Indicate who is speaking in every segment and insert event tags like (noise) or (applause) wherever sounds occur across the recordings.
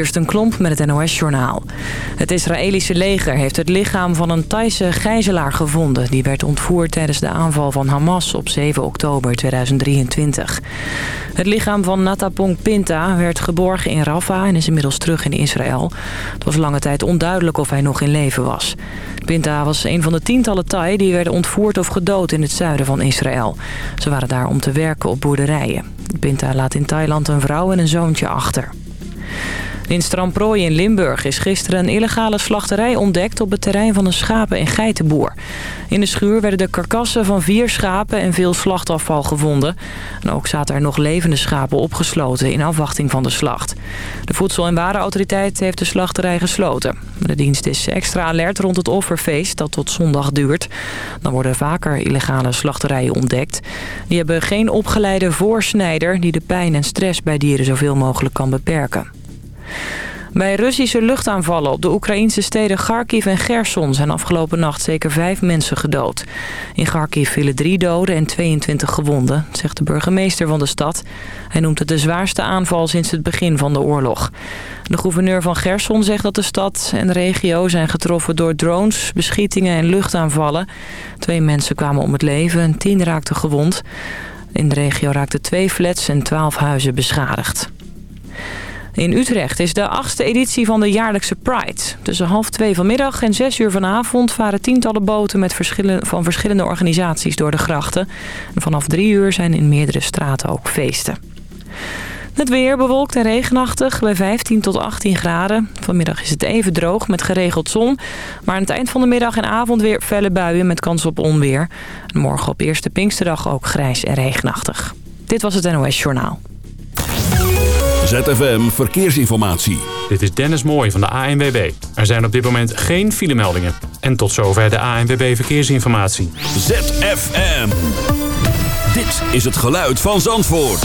Speaker 1: Eerst een klomp met het NOS-journaal. Het Israëlische leger heeft het lichaam van een Thaise gijzelaar gevonden. Die werd ontvoerd tijdens de aanval van Hamas op 7 oktober 2023. Het lichaam van Natapong Pinta werd geborgen in Rafah en is inmiddels terug in Israël. Het was lange tijd onduidelijk of hij nog in leven was. Pinta was een van de tientallen Thai die werden ontvoerd of gedood in het zuiden van Israël. Ze waren daar om te werken op boerderijen. Pinta laat in Thailand een vrouw en een zoontje achter. In Stramprooi in Limburg is gisteren een illegale slachterij ontdekt op het terrein van een schapen- en geitenboer. In de schuur werden de karkassen van vier schapen en veel slachtafval gevonden. En ook zaten er nog levende schapen opgesloten in afwachting van de slacht. De Voedsel- en Warenautoriteit heeft de slachterij gesloten. De dienst is extra alert rond het offerfeest dat tot zondag duurt. Dan worden vaker illegale slachterijen ontdekt. Die hebben geen opgeleide voorsnijder die de pijn en stress bij dieren zoveel mogelijk kan beperken. Bij Russische luchtaanvallen op de Oekraïnse steden Kharkiv en Gerson zijn afgelopen nacht zeker vijf mensen gedood. In Kharkiv vielen drie doden en 22 gewonden, zegt de burgemeester van de stad. Hij noemt het de zwaarste aanval sinds het begin van de oorlog. De gouverneur van Gerson zegt dat de stad en de regio zijn getroffen door drones, beschietingen en luchtaanvallen. Twee mensen kwamen om het leven en tien raakten gewond. In de regio raakten twee flats en twaalf huizen beschadigd. In Utrecht is de achtste editie van de jaarlijkse Pride. Tussen half twee vanmiddag en zes uur vanavond varen tientallen boten met van verschillende organisaties door de grachten. En vanaf drie uur zijn in meerdere straten ook feesten. Het weer bewolkt en regenachtig bij 15 tot 18 graden. Vanmiddag is het even droog met geregeld zon. Maar aan het eind van de middag en avond weer felle buien met kans op onweer. morgen op eerste Pinksterdag ook grijs en regenachtig. Dit was het NOS Journaal.
Speaker 2: ZFM Verkeersinformatie.
Speaker 3: Dit is Dennis Mooij van de ANWB. Er zijn op dit moment geen filemeldingen. En tot zover de ANWB Verkeersinformatie.
Speaker 2: ZFM. Dit is het geluid van Zandvoort.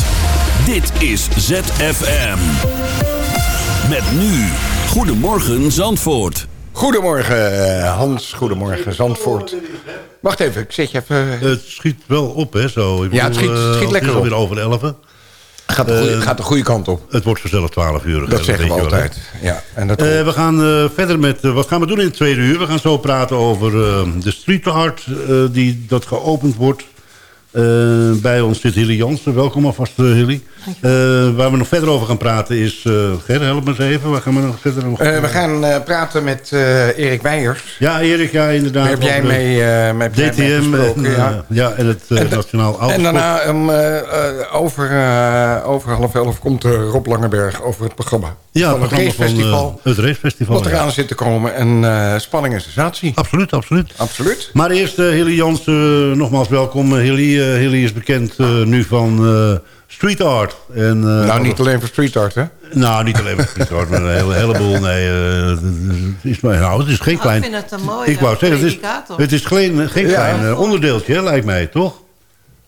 Speaker 2: Dit is ZFM. Met nu. Goedemorgen Zandvoort.
Speaker 4: Goedemorgen Hans, goedemorgen Zandvoort. Wacht even, ik zet je even...
Speaker 5: Het schiet wel op, hè, zo.
Speaker 4: Ik ja, het schiet, het schiet lekker
Speaker 5: op. Het is alweer over de 11.
Speaker 4: Gaat de, goede, uh, gaat de goede kant op.
Speaker 5: Het wordt vanzelf 12 uur.
Speaker 4: Dat zeggen we altijd. Ja,
Speaker 5: en dat uh, we gaan verder met... wat gaan we doen in het tweede uur? We gaan zo praten over de street art die dat geopend wordt. bij ons zit Hilly Jansen. Welkom alvast, Hilly. Waar we nog verder over gaan praten is... Ger, help me eens even. Waar gaan we nog verder over
Speaker 4: We gaan praten met Erik Weijers.
Speaker 5: Ja, Erik, ja, inderdaad.
Speaker 4: Daar heb jij mee, met
Speaker 5: DTM en, ja. ja. en het en Nationaal Autosport.
Speaker 4: En daarna um, over, over half elf komt Rob Langeberg over het programma.
Speaker 5: Ja,
Speaker 4: van het racefestival.
Speaker 5: het racefestival.
Speaker 4: Wat eraan zit te komen. En spanning en sensatie.
Speaker 5: Absoluut, absoluut.
Speaker 4: Absoluut.
Speaker 5: Maar eerst Hilly Jansen, nogmaals welkom. Hilly, Hilly is bekend nu van street art. En,
Speaker 4: uh, nou, niet alleen voor street art, hè?
Speaker 5: Nou, niet alleen voor (laughs) street art, maar een hele, heleboel. Nee, uh, het, is, nou, het is geen klein...
Speaker 6: Ik vind het een mooie
Speaker 5: Ik wou zeggen, het is, het is geen, geen ja. klein uh, onderdeeltje, lijkt mij, toch?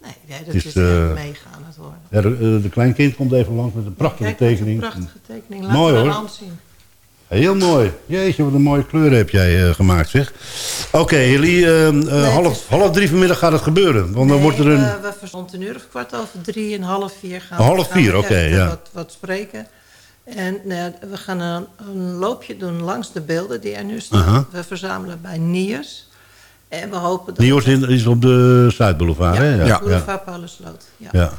Speaker 6: Nee, nee dat is, is meegaan het worden.
Speaker 5: Ja, de, de kleinkind komt even langs met een prachtige
Speaker 6: Kijk,
Speaker 5: tekening.
Speaker 6: Een prachtige tekening. Laat
Speaker 5: Mooi hoor.
Speaker 6: zien.
Speaker 5: Heel mooi. Jeetje, wat een mooie kleur heb jij uh, gemaakt, zeg. Oké, okay, jullie, uh, uh, nee, half, is... half drie vanmiddag gaat het gebeuren. Want
Speaker 6: nee,
Speaker 5: dan wordt er een...
Speaker 6: we, we verzond een uur of kwart over drie en half vier gaan
Speaker 5: half
Speaker 6: we,
Speaker 5: vier, oké, okay, ja.
Speaker 6: Wat, wat spreken. En nou we gaan een, een, loopje doen langs de beelden die er nu staan.
Speaker 5: -huh.
Speaker 6: We verzamelen bij Niers. En we hopen dat...
Speaker 5: Niers is op de Zuidboulevard,
Speaker 6: ja,
Speaker 5: hè? Ja,
Speaker 6: ja. Boulevard Paulusloot. Ja.
Speaker 5: ja.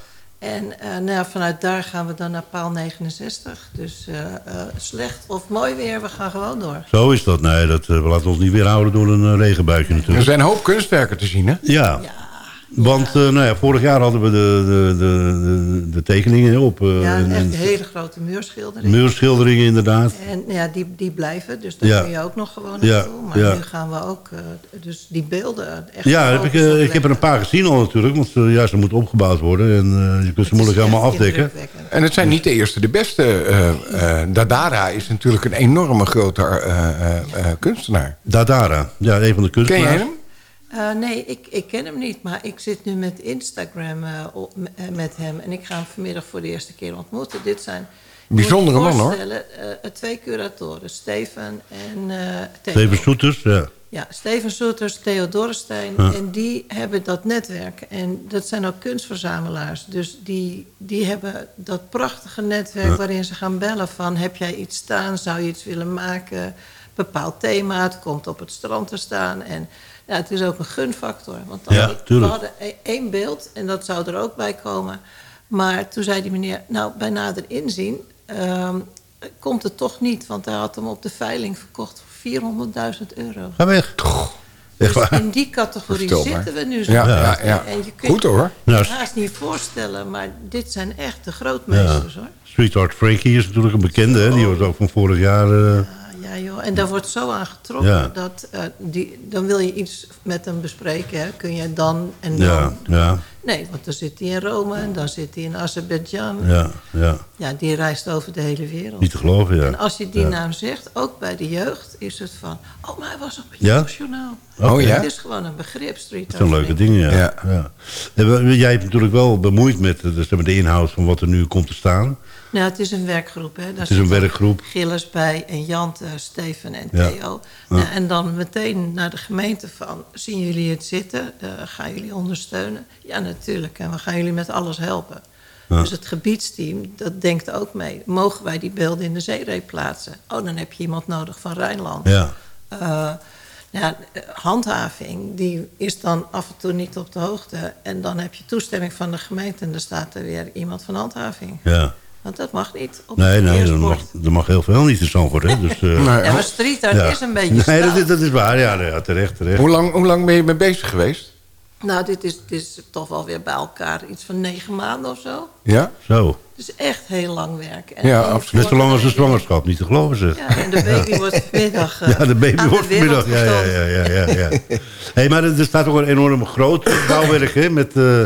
Speaker 6: En uh, nou, vanuit daar gaan we dan naar paal 69. Dus uh, uh, slecht of mooi weer, we gaan gewoon door.
Speaker 5: Zo is dat. Nee, dat, we laten ons niet weerhouden door een regenbuitje natuurlijk.
Speaker 4: Er zijn een hoop kunstwerken te zien, hè?
Speaker 5: Ja. ja. Want ja. nou ja, vorig jaar hadden we de, de, de, de tekeningen op.
Speaker 6: ja, en echt hele grote muurschilderingen.
Speaker 5: Muurschilderingen, inderdaad.
Speaker 6: En ja, die, die blijven, dus daar ja. kun je ook nog gewoon naartoe. Maar nu gaan we ook, dus die beelden... Echt
Speaker 5: ja, heb ik, ik heb er een paar gezien al natuurlijk. Want ja, ze moeten opgebouwd worden. En je kunt ze moeilijk helemaal afdekken.
Speaker 4: En het zijn niet de eerste, de beste. Uh, uh, Dadara is natuurlijk een enorme grote uh, kunstenaar.
Speaker 5: Dadara, ja, een van de kunstenaars.
Speaker 4: Ken jij hem?
Speaker 6: Uh, nee, ik, ik ken hem niet, maar ik zit nu met Instagram uh, op, met hem. En ik ga hem vanmiddag voor de eerste keer ontmoeten. Dit zijn...
Speaker 4: Bijzondere man, hoor.
Speaker 6: Twee curatoren, Steven en
Speaker 5: Steven Soeters, ja.
Speaker 6: Ja, Steven Soeters, Theo Dorrestein. En die hebben dat netwerk. En dat zijn ook kunstverzamelaars. Dus die, die hebben dat prachtige netwerk waarin ze gaan bellen van... heb jij iets staan, zou je iets willen maken? Bepaald thema, het komt op het strand te staan. En ja, het is ook een gunfactor. Want dan,
Speaker 5: Ja,
Speaker 6: we hadden e- één beeld en dat zou er ook bij komen. Maar toen zei die meneer, nou, bij nader inzien... ehm, komt het toch niet, want hij had hem op de veiling verkocht voor 400.000 euro.
Speaker 5: Ga weg.
Speaker 6: Dus in die categorie
Speaker 4: Verstelbaar.
Speaker 6: zitten we nu zo.
Speaker 4: Ja, ja, ja.
Speaker 6: En je kunt
Speaker 4: Goed hoor.
Speaker 5: Nou,
Speaker 6: je haast niet voorstellen, maar dit zijn echt de grootmeesters hoor.
Speaker 5: Street Art Frankie is natuurlijk een bekende. Hè? Die was ook van vorig jaar. eh,
Speaker 6: Ja, joh. En daar wordt zo aan getrokken
Speaker 5: Ja.
Speaker 6: dat eh, die, dan wil je iets met hem bespreken. Hè. Kun je dan en dan.
Speaker 5: ja, ja,
Speaker 6: Nee, want dan zit hij in Rome en dan zit hij in Azerbeidzjan. Ja.
Speaker 5: ja, ja.
Speaker 6: die reist over de hele wereld.
Speaker 5: Niet te geloven, ja.
Speaker 6: En als je die
Speaker 5: Ja.
Speaker 6: naam zegt, ook bij de jeugd, is het van... Oh, maar hij was op het
Speaker 5: Ja?
Speaker 6: jeugdjournaal.
Speaker 4: Oh ja?
Speaker 6: Het is gewoon een begrip, street
Speaker 5: Dat zijn leuke dingen, ja.
Speaker 4: Ja.
Speaker 5: Jij hebt natuurlijk wel bemoeid met eh, de inhoud van wat er nu komt te staan.
Speaker 6: Nou, het is een werkgroep. Hè. Daar
Speaker 5: Het is een werkgroep.
Speaker 6: Gilles bij en Jante, Steven en
Speaker 5: Ja.
Speaker 6: Theo. Nou, en dan meteen naar de gemeente van... zien jullie het zitten? Eh, gaan jullie ondersteunen? Ja, natuurlijk. En we gaan jullie met alles helpen. Dus het gebiedsteam, dat denkt ook mee. Mogen wij die beelden in de zeereep plaatsen? Oh, dan heb je iemand nodig van Rijnland.
Speaker 5: Ja,
Speaker 6: Eh, nou ja, eh, handhaving, die is dan af en toe niet op de hoogte. En dan heb je toestemming van de gemeente... en dan staat er weer iemand van handhaving.
Speaker 5: ja.
Speaker 6: Want dat mag niet op
Speaker 5: Nee,
Speaker 6: het
Speaker 5: nee, dat mag, dat mag heel veel niet in Zandvoort, hè. Dus, eh, (laughs)
Speaker 4: Nee.
Speaker 6: Ja, maar street art
Speaker 5: ja.
Speaker 6: is een beetje
Speaker 5: Nee, dat is, dat is waar. Ja, ja terecht, terecht.
Speaker 4: Hoe lang, hoe lang ben je mee bezig geweest?
Speaker 6: Nou, dit is, dit is toch wel weer bij elkaar iets van negen maanden of zo.
Speaker 4: Ja?
Speaker 5: Zo.
Speaker 6: Het is echt heel lang werk. En
Speaker 4: Ja, absoluut.
Speaker 5: Net zo lang als een
Speaker 6: wordt-
Speaker 5: zwangerschap, niet te geloven zeg.
Speaker 6: Ja, en de (laughs) baby wordt vanmiddag eh,
Speaker 5: Ja, de baby
Speaker 6: aan
Speaker 5: wordt vanmiddag. Ja, ja, ja, ja, ja, ja. (laughs) hey, maar er er staat ook een enorm groot bouwwerk, hè? Met, eh,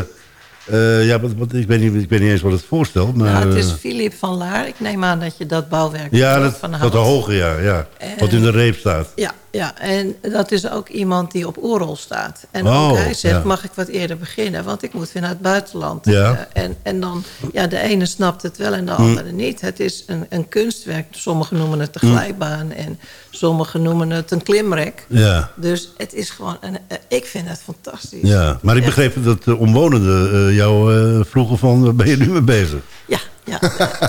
Speaker 5: eh, ja, wat, wat, ik, weet niet, ik weet niet eens wat het voorstelt. Maar,
Speaker 6: Nou, het is
Speaker 5: eh,
Speaker 6: Philip van Laar. Ik neem aan dat je dat bouwwerk
Speaker 5: ja, dat,
Speaker 6: van
Speaker 5: dat
Speaker 6: hout.
Speaker 5: de hoge, ja, ja. Wat in de reep staat.
Speaker 6: Ja, ja, en dat is ook iemand die op oorrol staat. En
Speaker 5: Oh,
Speaker 6: ook hij zegt,
Speaker 5: ja.
Speaker 6: mag ik wat eerder beginnen? Want ik moet weer naar het buitenland.
Speaker 5: Ja.
Speaker 6: Eh, en, en dan, ja, de ene snapt het wel en de andere niet. Het is een, een kunstwerk. Sommigen noemen het een glijbaan. En sommigen noemen het een klimrek.
Speaker 5: Ja,
Speaker 6: Dus het is gewoon, een, eh, ik vind het fantastisch.
Speaker 5: ja. Maar ik begreep dat de omwonenden eh, jou vroegen van, waar ben je nu mee bezig?
Speaker 6: Ja, ja,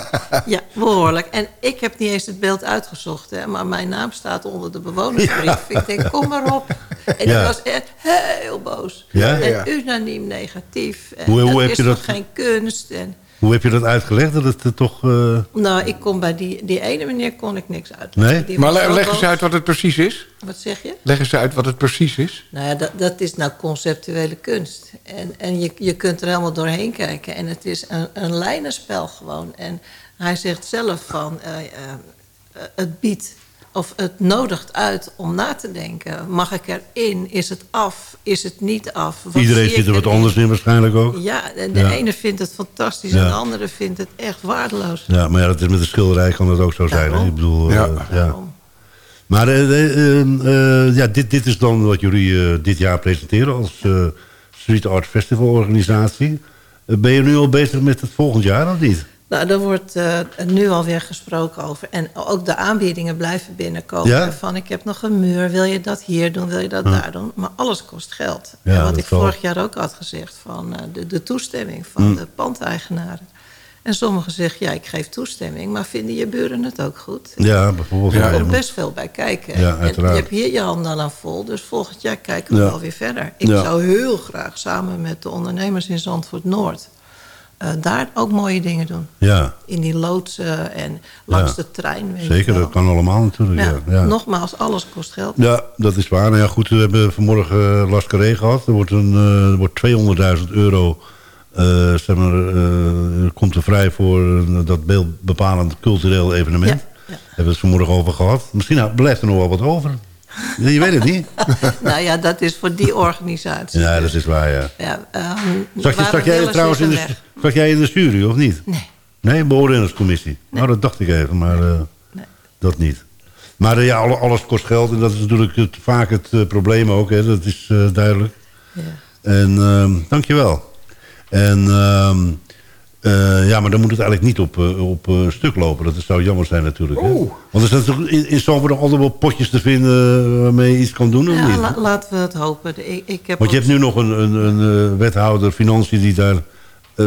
Speaker 6: (laughs) ja, behoorlijk. En ik heb niet eens het beeld uitgezocht, hè, maar mijn naam staat onder de bewonersbrief. Ik denk, kom maar op. En
Speaker 5: Ja.
Speaker 6: ik was echt heel boos.
Speaker 5: Ja?
Speaker 6: En unaniem negatief. En
Speaker 5: Hoe- heb
Speaker 6: is
Speaker 5: je
Speaker 6: toch
Speaker 5: dat-
Speaker 6: geen kunst? En,
Speaker 5: Hoe heb je dat uitgelegd? Dat het toch... eh,
Speaker 6: nou, ik kon bij die, die ene meneer kon ik niks uitleggen.
Speaker 5: Nee?
Speaker 6: Die
Speaker 4: Maar leg eens uit wat het precies is.
Speaker 6: Wat zeg je?
Speaker 4: Leg eens uit wat het precies is.
Speaker 6: Nou ja, dat, dat is nou conceptuele kunst. En, en je, je kunt er helemaal doorheen kijken. En het is een, een lijnenspel gewoon. En hij zegt zelf van... eh, eh, eh, het biedt of het nodigt uit om na te denken. Mag ik erin? Is het af? Is het niet af? Wat
Speaker 5: iedereen zit er wat anders in waarschijnlijk ook.
Speaker 6: Ja, en de
Speaker 5: Ja.
Speaker 6: ene vindt het fantastisch
Speaker 5: Ja.
Speaker 6: en de andere vindt het echt waardeloos.
Speaker 5: Ja, maar ja, dat is met de schilderij kan dat ook zo zijn. Hè? Ik bedoel, eh,
Speaker 4: Ja.
Speaker 5: ja. Maar eh, eh, ja, dit, dit is dan wat jullie eh, dit jaar presenteren als eh, Street Art Festival organisatie. Ben je nu al bezig met het volgend jaar of niet?
Speaker 6: Nou, daar wordt eh, nu alweer gesproken over. En ook de aanbiedingen blijven binnenkomen.
Speaker 5: Ja?
Speaker 6: Van ik heb nog een muur, wil je dat hier doen, wil je dat daar doen? Maar alles kost geld.
Speaker 5: Ja,
Speaker 6: en wat ik vorig jaar ook had gezegd, van eh, de, de toestemming van
Speaker 5: Hm.
Speaker 6: de pandeigenaren. En sommigen zeggen, ja, ik geef toestemming, maar vinden je buren het ook goed?
Speaker 5: Ja, bijvoorbeeld.
Speaker 6: Er komt best veel bij kijken.
Speaker 5: Ja,
Speaker 6: en je hebt hier je handen aan vol, dus volgend jaar kijken we wel weer verder. Ik zou heel graag samen met de ondernemers in Zandvoort Noord... eh, daar ook mooie dingen doen
Speaker 5: ja,
Speaker 6: in die loodsen en langs
Speaker 5: Ja.
Speaker 6: de trein. Weet
Speaker 5: zeker. Dat kan allemaal natuurlijk.
Speaker 6: Ja,
Speaker 5: Ja.
Speaker 6: Nogmaals, alles kost geld.
Speaker 5: Ja, dat is waar. Nou ja, goed, we hebben vanmorgen uh, Lascaré gehad. Er wordt, een, eh, er wordt 200.000 euro eh, zeg maar, eh, komt er vrij voor dat beeldbepalend cultureel evenement.
Speaker 6: Ja.
Speaker 5: Hebben we het vanmorgen over gehad. Misschien nou, blijft er nog wel wat over. Je weet het niet. (laughs)
Speaker 6: nou ja, dat is voor die organisatie.
Speaker 5: Ja, dat is waar, ja.
Speaker 6: Ja, ehm,
Speaker 5: Zag, je, zag, jij trouwens in de,
Speaker 6: weg.
Speaker 5: Zag jij in de jury, of niet?
Speaker 6: Nee,
Speaker 5: Nee, beoordelingscommissie. Nou, dat dacht ik even, maar eh,
Speaker 6: nee.
Speaker 5: dat niet. Maar eh, ja, alle- alles kost geld en dat is natuurlijk het, vaak het eh, probleem ook. Hè, dat is eh, duidelijk.
Speaker 6: Ja.
Speaker 5: En ehm dankjewel. En ehm, Eh, ja, maar dan moet het eigenlijk niet op, op eh, stuk lopen. Dat zou jammer zijn natuurlijk. Hè?
Speaker 4: Oeh.
Speaker 5: Want er zijn toch in, in Zandvoort nog altijd wel potjes te vinden waarmee je iets kan doen? of
Speaker 6: Ja,
Speaker 5: niet?
Speaker 6: la- laten we het hopen. Ik, ik heb
Speaker 5: Want je
Speaker 6: ook-
Speaker 5: hebt nu nog een, een, een wethouder financiën die daar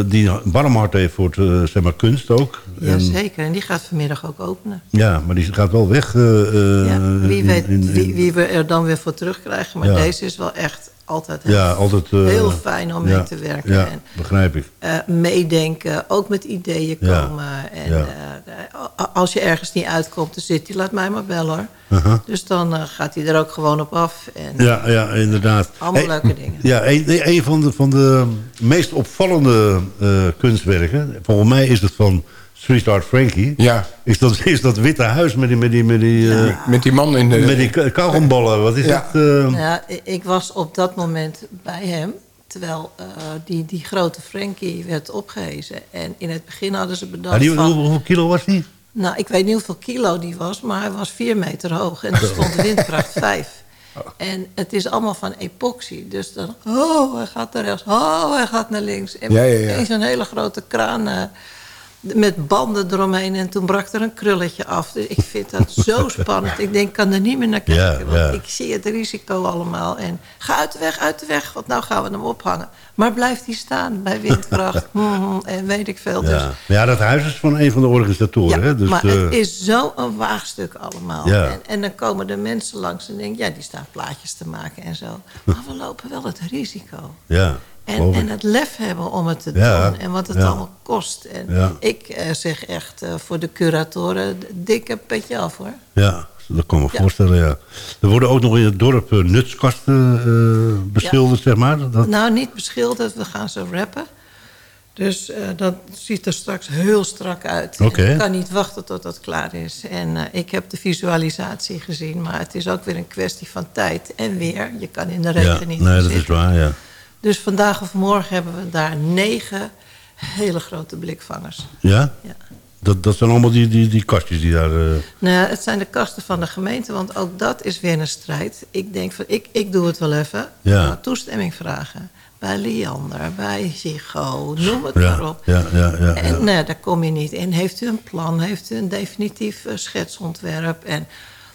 Speaker 5: die een warm hart heeft voor het, eh, zeg maar kunst ook.
Speaker 6: Jazeker, en die gaat vanmiddag ook openen.
Speaker 5: ja, maar die gaat wel weg. eh, eh,
Speaker 6: Ja, wie
Speaker 5: in-
Speaker 6: weet
Speaker 5: in- in-
Speaker 6: wie, wie we er dan weer voor terugkrijgen. Maar
Speaker 5: Ja.
Speaker 6: deze is wel echt altijd heel,
Speaker 5: ja, altijd, eh,
Speaker 6: heel fijn om
Speaker 5: ja,
Speaker 6: mee te werken.
Speaker 5: Ja,
Speaker 6: En
Speaker 5: begrijp ik.
Speaker 6: eh, meedenken, ook met ideeën komen. En eh, als je ergens niet uitkomt, dan zit hij, laat mij maar bellen hoor.
Speaker 5: Uh-huh.
Speaker 6: Dus dan gaat hij er ook gewoon op af. En
Speaker 5: Ja, ja, inderdaad.
Speaker 6: allemaal
Speaker 5: Hey,
Speaker 6: leuke dingen.
Speaker 5: Ja, een, een van, de, van de meest opvallende kunstwerken... volgens mij is het van Street Art Frankie...
Speaker 4: Ja,
Speaker 5: Is, dat, is dat witte huis met die, met die, met die, eh,
Speaker 4: met die man in de...
Speaker 5: met die ka- kauwgomballen. Wat is
Speaker 4: Ja.
Speaker 5: het? eh?
Speaker 6: Ja, ik was op dat moment bij hem. Terwijl eh, die, die grote Frankie werd opgehezen. En in het begin hadden ze bedacht
Speaker 5: Ah, die,
Speaker 6: van...
Speaker 5: hoeveel, hoeveel kilo was die?
Speaker 6: Nou, ik weet niet hoeveel kilo die was, maar hij was vier meter hoog. En er (laughs) stond windkracht vijf. En het is allemaal van epoxy. Dus dan, oh, hij gaat naar rechts. Oh, hij gaat naar links. En
Speaker 4: Ja, ja, ja.
Speaker 6: zo'n hele grote kraan eh, met banden eromheen. En toen brak er een krulletje af. Dus ik vind dat zo (laughs) spannend. Ik denk, ik kan er niet meer naar kijken.
Speaker 5: Ja,
Speaker 6: want ik zie het risico allemaal. En ga uit de weg, uit de weg. Want nou gaan we hem ophangen. Maar blijft hij staan bij windkracht. (laughs) Mhm, en weet ik veel. Dus
Speaker 5: Ja. ja, dat huis is van een van de organisatoren.
Speaker 6: ja,
Speaker 5: hè? Dus,
Speaker 6: maar
Speaker 5: eh,
Speaker 6: het is zo'n waagstuk allemaal.
Speaker 5: Ja.
Speaker 6: En, en dan komen de mensen langs en denken... ja, die staan plaatjes te maken en zo. Maar we lopen wel het risico.
Speaker 5: ja,
Speaker 6: En, en
Speaker 5: ik.
Speaker 6: het lef hebben om het te
Speaker 5: Ja,
Speaker 6: doen. En wat het
Speaker 5: ja.
Speaker 6: allemaal kost. En
Speaker 5: Ja.
Speaker 6: ik eh, zeg echt eh, voor de curatoren... dikke petje af, hoor.
Speaker 5: Ja, dat kan me
Speaker 6: Ja.
Speaker 5: voorstellen, ja. Er worden ook nog in het dorp eh, nutskasten beschilderd, zeg maar. Dat,
Speaker 6: Nou, niet beschilderd. We gaan ze rappen. Dus dat ziet er straks heel strak uit.
Speaker 5: Oké.
Speaker 6: Ik kan niet wachten tot dat klaar is. En ik heb de visualisatie gezien. Maar het is ook weer een kwestie van tijd en weer. Je kan in de regen niet
Speaker 5: nee, dat is waar, ja.
Speaker 6: Dus vandaag of morgen hebben we daar negen hele grote blikvangers.
Speaker 5: Ja?
Speaker 6: Ja.
Speaker 5: Dat, dat zijn allemaal die, die, die kastjes die daar... eh,
Speaker 6: Nou, het zijn de kasten van de gemeente, want ook dat is weer een strijd. Ik denk van, ik, ik doe het wel even.
Speaker 5: Ja.
Speaker 6: Toestemming vragen. Bij Liander, bij Zigo, noem het
Speaker 5: ja,
Speaker 6: maar op.
Speaker 5: ja, ja, ja,
Speaker 6: En nee, daar kom je niet in. Heeft u een plan? Heeft u een definitief eh, schetsontwerp? En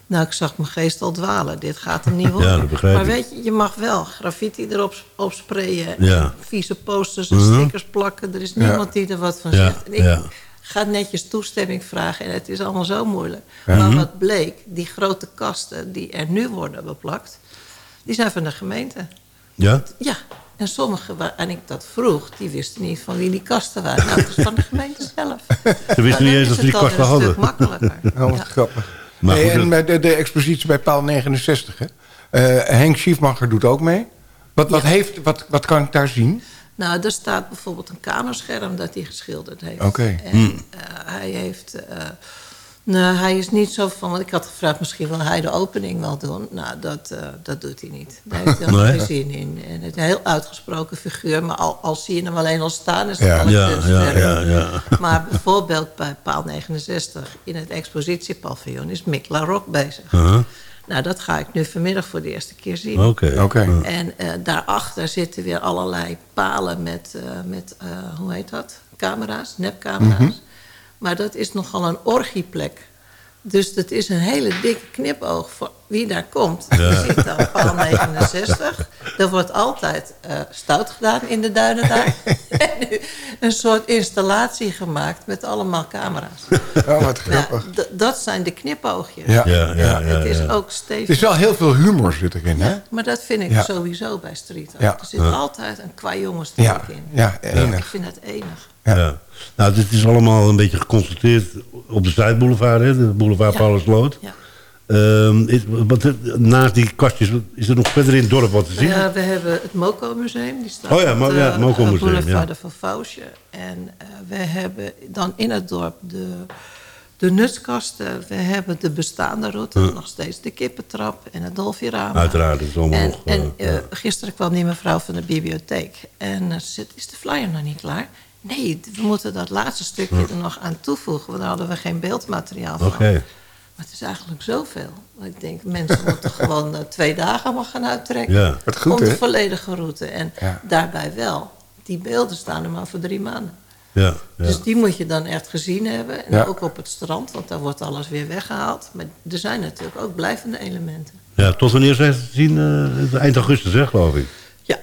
Speaker 6: nou, ik zag mijn geest al dwalen. Dit gaat hem niet (laughs) worden.
Speaker 5: dat begrijp
Speaker 6: maar
Speaker 5: ik.
Speaker 6: weet je, je mag wel graffiti erop op sprayen.
Speaker 5: Ja.
Speaker 6: en Vieze posters en
Speaker 5: Mhm.
Speaker 6: stickers plakken. Er is niemand die er wat van
Speaker 5: Ja,
Speaker 6: zegt. En ik
Speaker 5: ja.
Speaker 6: ga netjes toestemming vragen. En het is allemaal zo moeilijk. Maar wat bleek, die grote kasten die er nu worden beplakt... die zijn van de gemeente.
Speaker 5: ja?
Speaker 6: Ja, en sommigen waar en ik dat vroeg, die wisten niet van wie die kasten waren. Nou, het is van de gemeente zelf.
Speaker 5: Ze wisten niet eens dat ze die kasten
Speaker 6: Dat is
Speaker 5: hadden.
Speaker 6: een stuk makkelijker.
Speaker 4: Oh, wat
Speaker 6: Ja.
Speaker 4: grappig.
Speaker 5: Maar
Speaker 4: Nee,
Speaker 5: goed,
Speaker 4: en
Speaker 5: dat-
Speaker 4: de, de expositie bij paal 69, hè? Eh, Henk Schiefmacher doet ook mee. Wat, wat, heeft, wat, wat kan ik daar zien?
Speaker 6: Nou, er staat bijvoorbeeld een kamerscherm dat hij geschilderd heeft.
Speaker 4: Oké.
Speaker 6: En eh, hij heeft... eh, nou, hij is niet zo van... Want ik had gevraagd, misschien wil hij de opening wel doen. Nou, dat, eh, dat doet hij niet. Daar heeft hij (laughs)
Speaker 5: Nee.
Speaker 6: geen zin in. En het is een heel uitgesproken figuur. Maar al, al zie je hem alleen al staan, is dat
Speaker 4: Ja.
Speaker 6: al een
Speaker 5: Ja, ja,
Speaker 6: kunstwerk.
Speaker 5: ja, ja. (laughs)
Speaker 6: Maar bijvoorbeeld bij paal 69 in het expositiepaviljoen is Mick Larocque bezig.
Speaker 5: Uh-huh.
Speaker 6: Nou, dat ga ik nu vanmiddag voor de eerste keer zien.
Speaker 5: Oké.
Speaker 4: Oké.
Speaker 6: En eh, daarachter zitten weer allerlei palen met, eh, met eh, hoe heet dat? Camera's, nepcamera's.
Speaker 5: Mhm.
Speaker 6: Maar dat is nogal een orgieplek. Dus dat is een hele dikke knipoog voor wie daar komt. Je ziet dan paal 69. Er wordt altijd eh, stout gedaan in de duinen daar. (laughs) en nu een soort installatie gemaakt met allemaal camera's.
Speaker 4: Oh, wat
Speaker 6: Nou,
Speaker 4: grappig.
Speaker 6: d- dat zijn de knipoogjes.
Speaker 4: Ja.
Speaker 5: Ja, ja, ja.
Speaker 6: het is
Speaker 5: ja.
Speaker 6: ook
Speaker 4: Het
Speaker 6: stevig.
Speaker 4: is wel heel veel humor zit erin, hè?
Speaker 6: Maar dat vind ik
Speaker 4: Ja.
Speaker 6: sowieso bij street art.
Speaker 4: Ja.
Speaker 6: Er zit altijd een qua
Speaker 4: Ja,
Speaker 6: in.
Speaker 4: ja,
Speaker 6: Ik
Speaker 4: enig.
Speaker 6: vind het enig.
Speaker 5: Ja. Nou, dit is allemaal een beetje geconcentreerd op de Zuidboulevard, hè, de boulevard
Speaker 6: Ja.
Speaker 5: Paulusloot.
Speaker 6: Ja.
Speaker 5: Ehm, is, want er- naast die kastjes is er nog verder in het dorp wat te zien?
Speaker 6: Ja, we hebben het Moco Museum. Die staat
Speaker 5: Oh ja,
Speaker 6: op de,
Speaker 5: ja, het Moco
Speaker 6: eh,
Speaker 5: Museum,
Speaker 6: Boulevard
Speaker 5: ja.
Speaker 6: Van Fausje. En eh, we hebben dan in het dorp de, de nutskasten. We hebben de bestaande route. Nog steeds de kippentrap en het Dolfirama.
Speaker 5: Uiteraard, dat is allemaal
Speaker 6: En,
Speaker 5: nog... eh,
Speaker 6: en eh, gisteren kwam die mevrouw van de bibliotheek. En eh, ze zegt, is de flyer nog niet klaar? Nee, we moeten dat laatste stukje er nog aan toevoegen. Want daar hadden we geen beeldmateriaal van.
Speaker 5: Oké.
Speaker 6: Maar het is eigenlijk zoveel. Want Ik denk, mensen moeten (laughs) gewoon eh, twee dagen maar gaan uittrekken.
Speaker 5: Ja.
Speaker 4: Wat goed,
Speaker 6: Om de
Speaker 4: hè?
Speaker 6: volledige route. En
Speaker 4: Ja.
Speaker 6: daarbij wel. Die beelden staan er maar voor drie maanden.
Speaker 5: Ja, ja.
Speaker 6: Dus die moet je dan echt gezien hebben. En
Speaker 4: Ja.
Speaker 6: ook op het strand, want daar wordt alles weer weggehaald. Maar er zijn natuurlijk ook blijvende elementen.
Speaker 5: ja, tot wanneer zijn ze te zien? Eh, eind augustus, hè, geloof ik.
Speaker 6: Ja,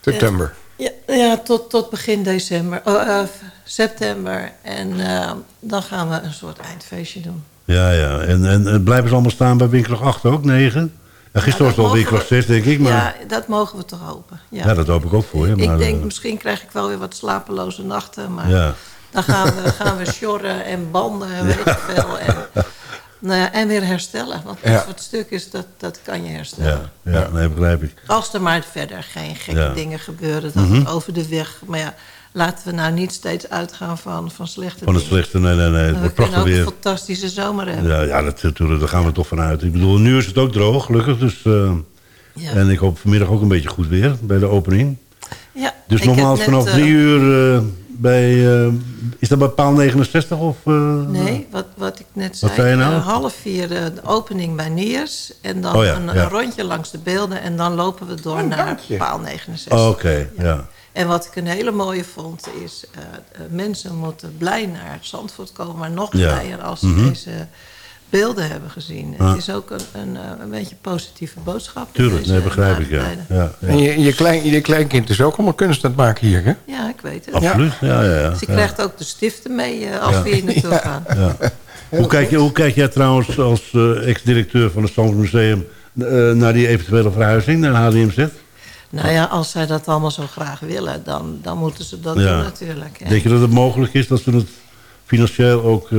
Speaker 4: September.
Speaker 6: Ja, ja tot, tot begin december, oh, eh, september. En eh, dan gaan we een soort eindfeestje doen.
Speaker 5: Ja, ja. En, en, en blijven ze allemaal staan bij winkelig 8 ook, 9? Ja, gisteren was het al
Speaker 6: mogen
Speaker 5: 6, denk ik. Maar
Speaker 6: Ja, dat mogen we toch hopen. Ja,
Speaker 5: ja, dat hoop ik ook voor je. Maar,
Speaker 6: ik denk,
Speaker 5: eh,
Speaker 6: misschien krijg ik wel weer wat slapeloze nachten. Maar
Speaker 5: ja.
Speaker 6: dan gaan we, gaan we sjorren en banden en weet ik veel. En, (laughs) nou ja, en weer herstellen. Want
Speaker 4: Ja.
Speaker 6: het stuk is, dat, dat kan je herstellen.
Speaker 5: Ja, ja, nee, begrijp ik.
Speaker 6: Als er maar verder geen gekke
Speaker 5: Ja. Mhm.
Speaker 6: dingen gebeuren, dat het over de weg. Maar ja, laten we nou niet steeds uitgaan van, van slechte
Speaker 5: Van het slechte, nee, nee, nee. Het
Speaker 6: we
Speaker 5: wordt
Speaker 6: kunnen
Speaker 5: prachtig
Speaker 6: ook
Speaker 5: weer.
Speaker 6: een fantastische zomer hebben.
Speaker 5: Ja, ja dat, natuurlijk, daar gaan we toch vanuit. Ik bedoel, nu is het ook droog, gelukkig. Dus, eh,
Speaker 6: Ja.
Speaker 5: En ik hoop vanmiddag ook een beetje goed weer bij de opening.
Speaker 6: Ja,
Speaker 5: Dus nogmaals, vanaf
Speaker 6: eh,
Speaker 5: drie uur eh, bij... eh, is dat bij paal 69 of... eh,
Speaker 6: Nee, wat, wat ik net
Speaker 5: Wat
Speaker 6: zei.
Speaker 5: zei je nou?
Speaker 6: eh, half vier de opening bij Niers. En dan
Speaker 5: Oh ja,
Speaker 6: een,
Speaker 5: ja.
Speaker 6: een rondje langs de beelden. En dan lopen we door
Speaker 4: Oh,
Speaker 6: naar paal 69.
Speaker 5: Oh, Oké, ja.
Speaker 6: En wat ik een hele mooie vond is... mensen moeten blij naar Zandvoort komen. Maar nog blijer als ze
Speaker 5: Mhm.
Speaker 6: deze beelden hebben gezien.
Speaker 5: Ja.
Speaker 6: Het is ook een, een, eh, een beetje positieve boodschap.
Speaker 5: Tuurlijk,
Speaker 6: deze
Speaker 5: nee, begrijp ik, ja.
Speaker 4: En je, je, klein, je kleinkind is ook allemaal kunst aan het maken hier, hè?
Speaker 6: Ja, ik weet het.
Speaker 5: Absoluut, ja, ja. ja.
Speaker 6: Dus je
Speaker 5: ja.
Speaker 6: krijgt ook de stiften mee eh, als
Speaker 5: Ja.
Speaker 6: we hier naartoe gaan.
Speaker 5: Ja. Hoe, kijk je, hoe kijk jij trouwens als eh, ex-directeur van het Zandvoort Museum... eh, naar die eventuele verhuizing naar HDMZ?
Speaker 6: Nou ja, als zij dat allemaal zo graag willen, dan, dan moeten ze dat
Speaker 5: Ja.
Speaker 6: doen natuurlijk. hè.
Speaker 5: Denk je dat het mogelijk is dat ze het financieel ook... eh,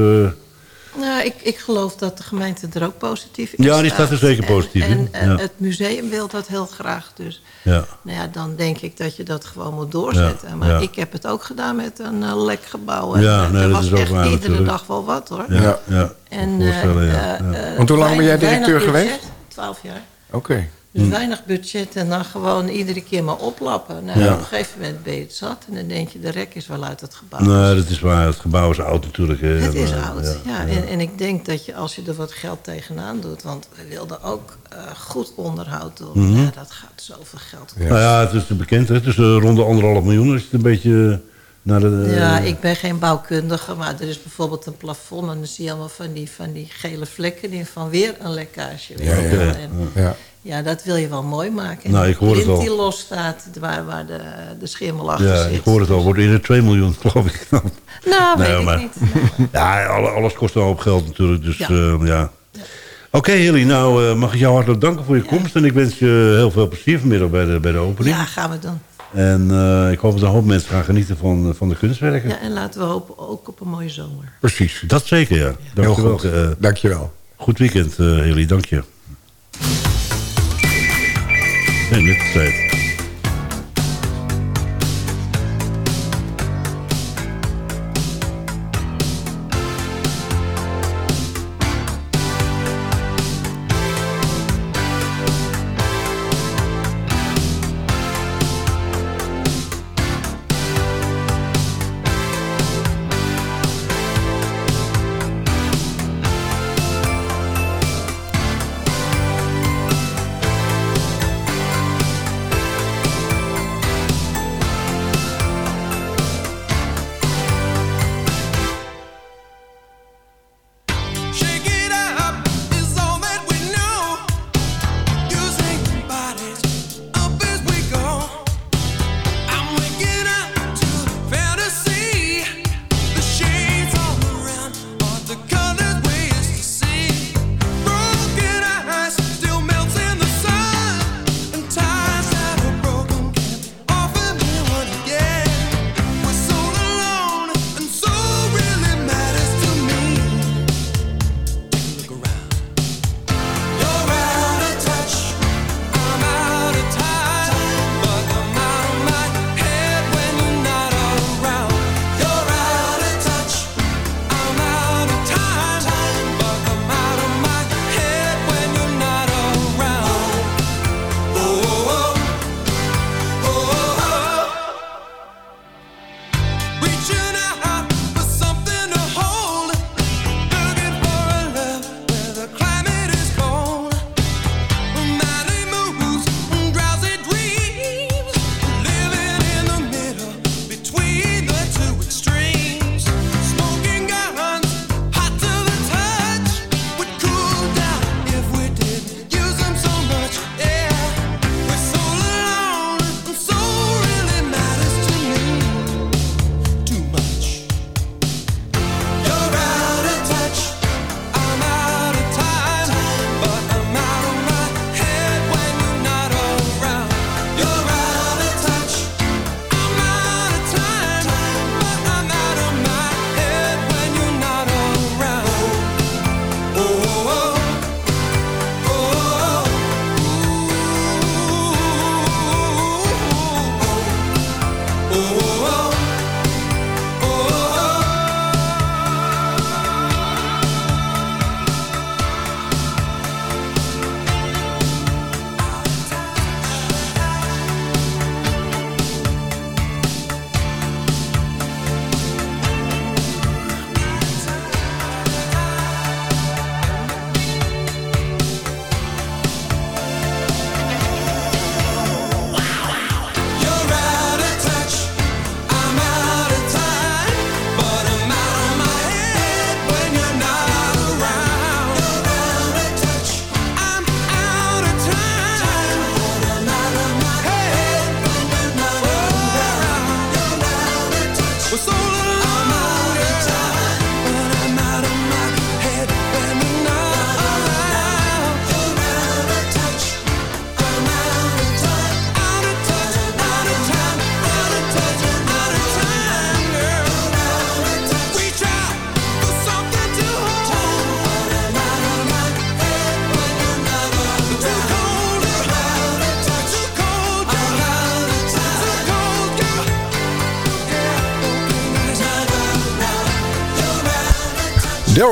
Speaker 6: Nou, ik, ik geloof dat de gemeente er ook positief in
Speaker 5: Ja, die staat er zeker
Speaker 6: En-
Speaker 5: positief in,
Speaker 6: En, en
Speaker 5: ja.
Speaker 6: het museum wil dat heel graag. Dus
Speaker 5: ja.
Speaker 6: nou ja, dan denk ik dat je dat gewoon moet doorzetten.
Speaker 5: Ja,
Speaker 6: maar
Speaker 5: ja.
Speaker 6: ik heb het ook gedaan met een eh, lek gebouw. En,
Speaker 5: Ja,
Speaker 6: eh,
Speaker 5: nee,
Speaker 6: er
Speaker 5: dat
Speaker 6: was
Speaker 5: is ook
Speaker 6: echt
Speaker 5: waar
Speaker 6: iedere
Speaker 5: natuurlijk.
Speaker 6: dag wel wat hoor.
Speaker 5: Ja,
Speaker 4: Ja.
Speaker 5: ja.
Speaker 6: En, eh,
Speaker 5: ja.
Speaker 6: eh,
Speaker 5: ja.
Speaker 6: eh,
Speaker 4: Want hoe lang ben jij directeur geweest?
Speaker 6: Twaalf jaar.
Speaker 4: Oké.
Speaker 6: Dus weinig budget en dan gewoon iedere keer maar oplappen. Nou,
Speaker 5: Hm. Ja.
Speaker 6: Op een gegeven moment ben je het zat en dan denk je, de rek is wel uit het gebouw.
Speaker 5: Nee, dat is waar. Het gebouw is oud natuurlijk. hè.
Speaker 6: Het is
Speaker 5: Maar,
Speaker 6: oud, ja. En, en ik denk dat je als je er wat geld tegenaan doet... want we wilden ook eh, goed onderhoud doen.
Speaker 5: Mhm.
Speaker 6: Ja, dat gaat zoveel geld
Speaker 4: Ja.
Speaker 5: Nou ja, het is bekend. hè. Het is eh, rond de anderhalf miljoen. Als je het een beetje naar de... eh,
Speaker 6: Ja, ik ben geen bouwkundige, maar er is bijvoorbeeld een plafond... en dan zie je allemaal van die, van die gele vlekken in van weer een lekkage. weet
Speaker 4: Ja,
Speaker 6: En,
Speaker 4: Ja.
Speaker 6: Ja, dat wil je wel mooi maken. En
Speaker 5: Nou,
Speaker 6: die
Speaker 5: ik hoor het al.
Speaker 6: die los staat, waar, waar de, de schimmel achter
Speaker 5: Ja,
Speaker 6: zit.
Speaker 5: ik hoor het al. Wordt in de 2 miljoen, (laughs) geloof ik.
Speaker 6: Nou,
Speaker 5: Nee,
Speaker 6: weet
Speaker 5: maar-
Speaker 6: ik niet. (laughs)
Speaker 5: ja, alle- alles kost een hoop geld natuurlijk. Dus
Speaker 6: Ja.
Speaker 5: ja. ja. Oké, Hilly. Nou, eh, mag ik jou hartelijk danken voor je komst. En ik wens je heel veel plezier vanmiddag bij de, bij de opening.
Speaker 6: Ja, gaan we doen.
Speaker 5: En eh, ik hoop dat een hoop mensen gaan genieten van, van de kunstwerken.
Speaker 6: Ja, en laten we hopen ook op een mooie zomer.
Speaker 4: Precies.
Speaker 5: Dat zeker, ja.
Speaker 4: Heel
Speaker 5: Dankjewel.
Speaker 4: goed.
Speaker 5: eh,
Speaker 4: Dankjewel.
Speaker 5: goed weekend, eh Hilly. Dank je. Nee, net de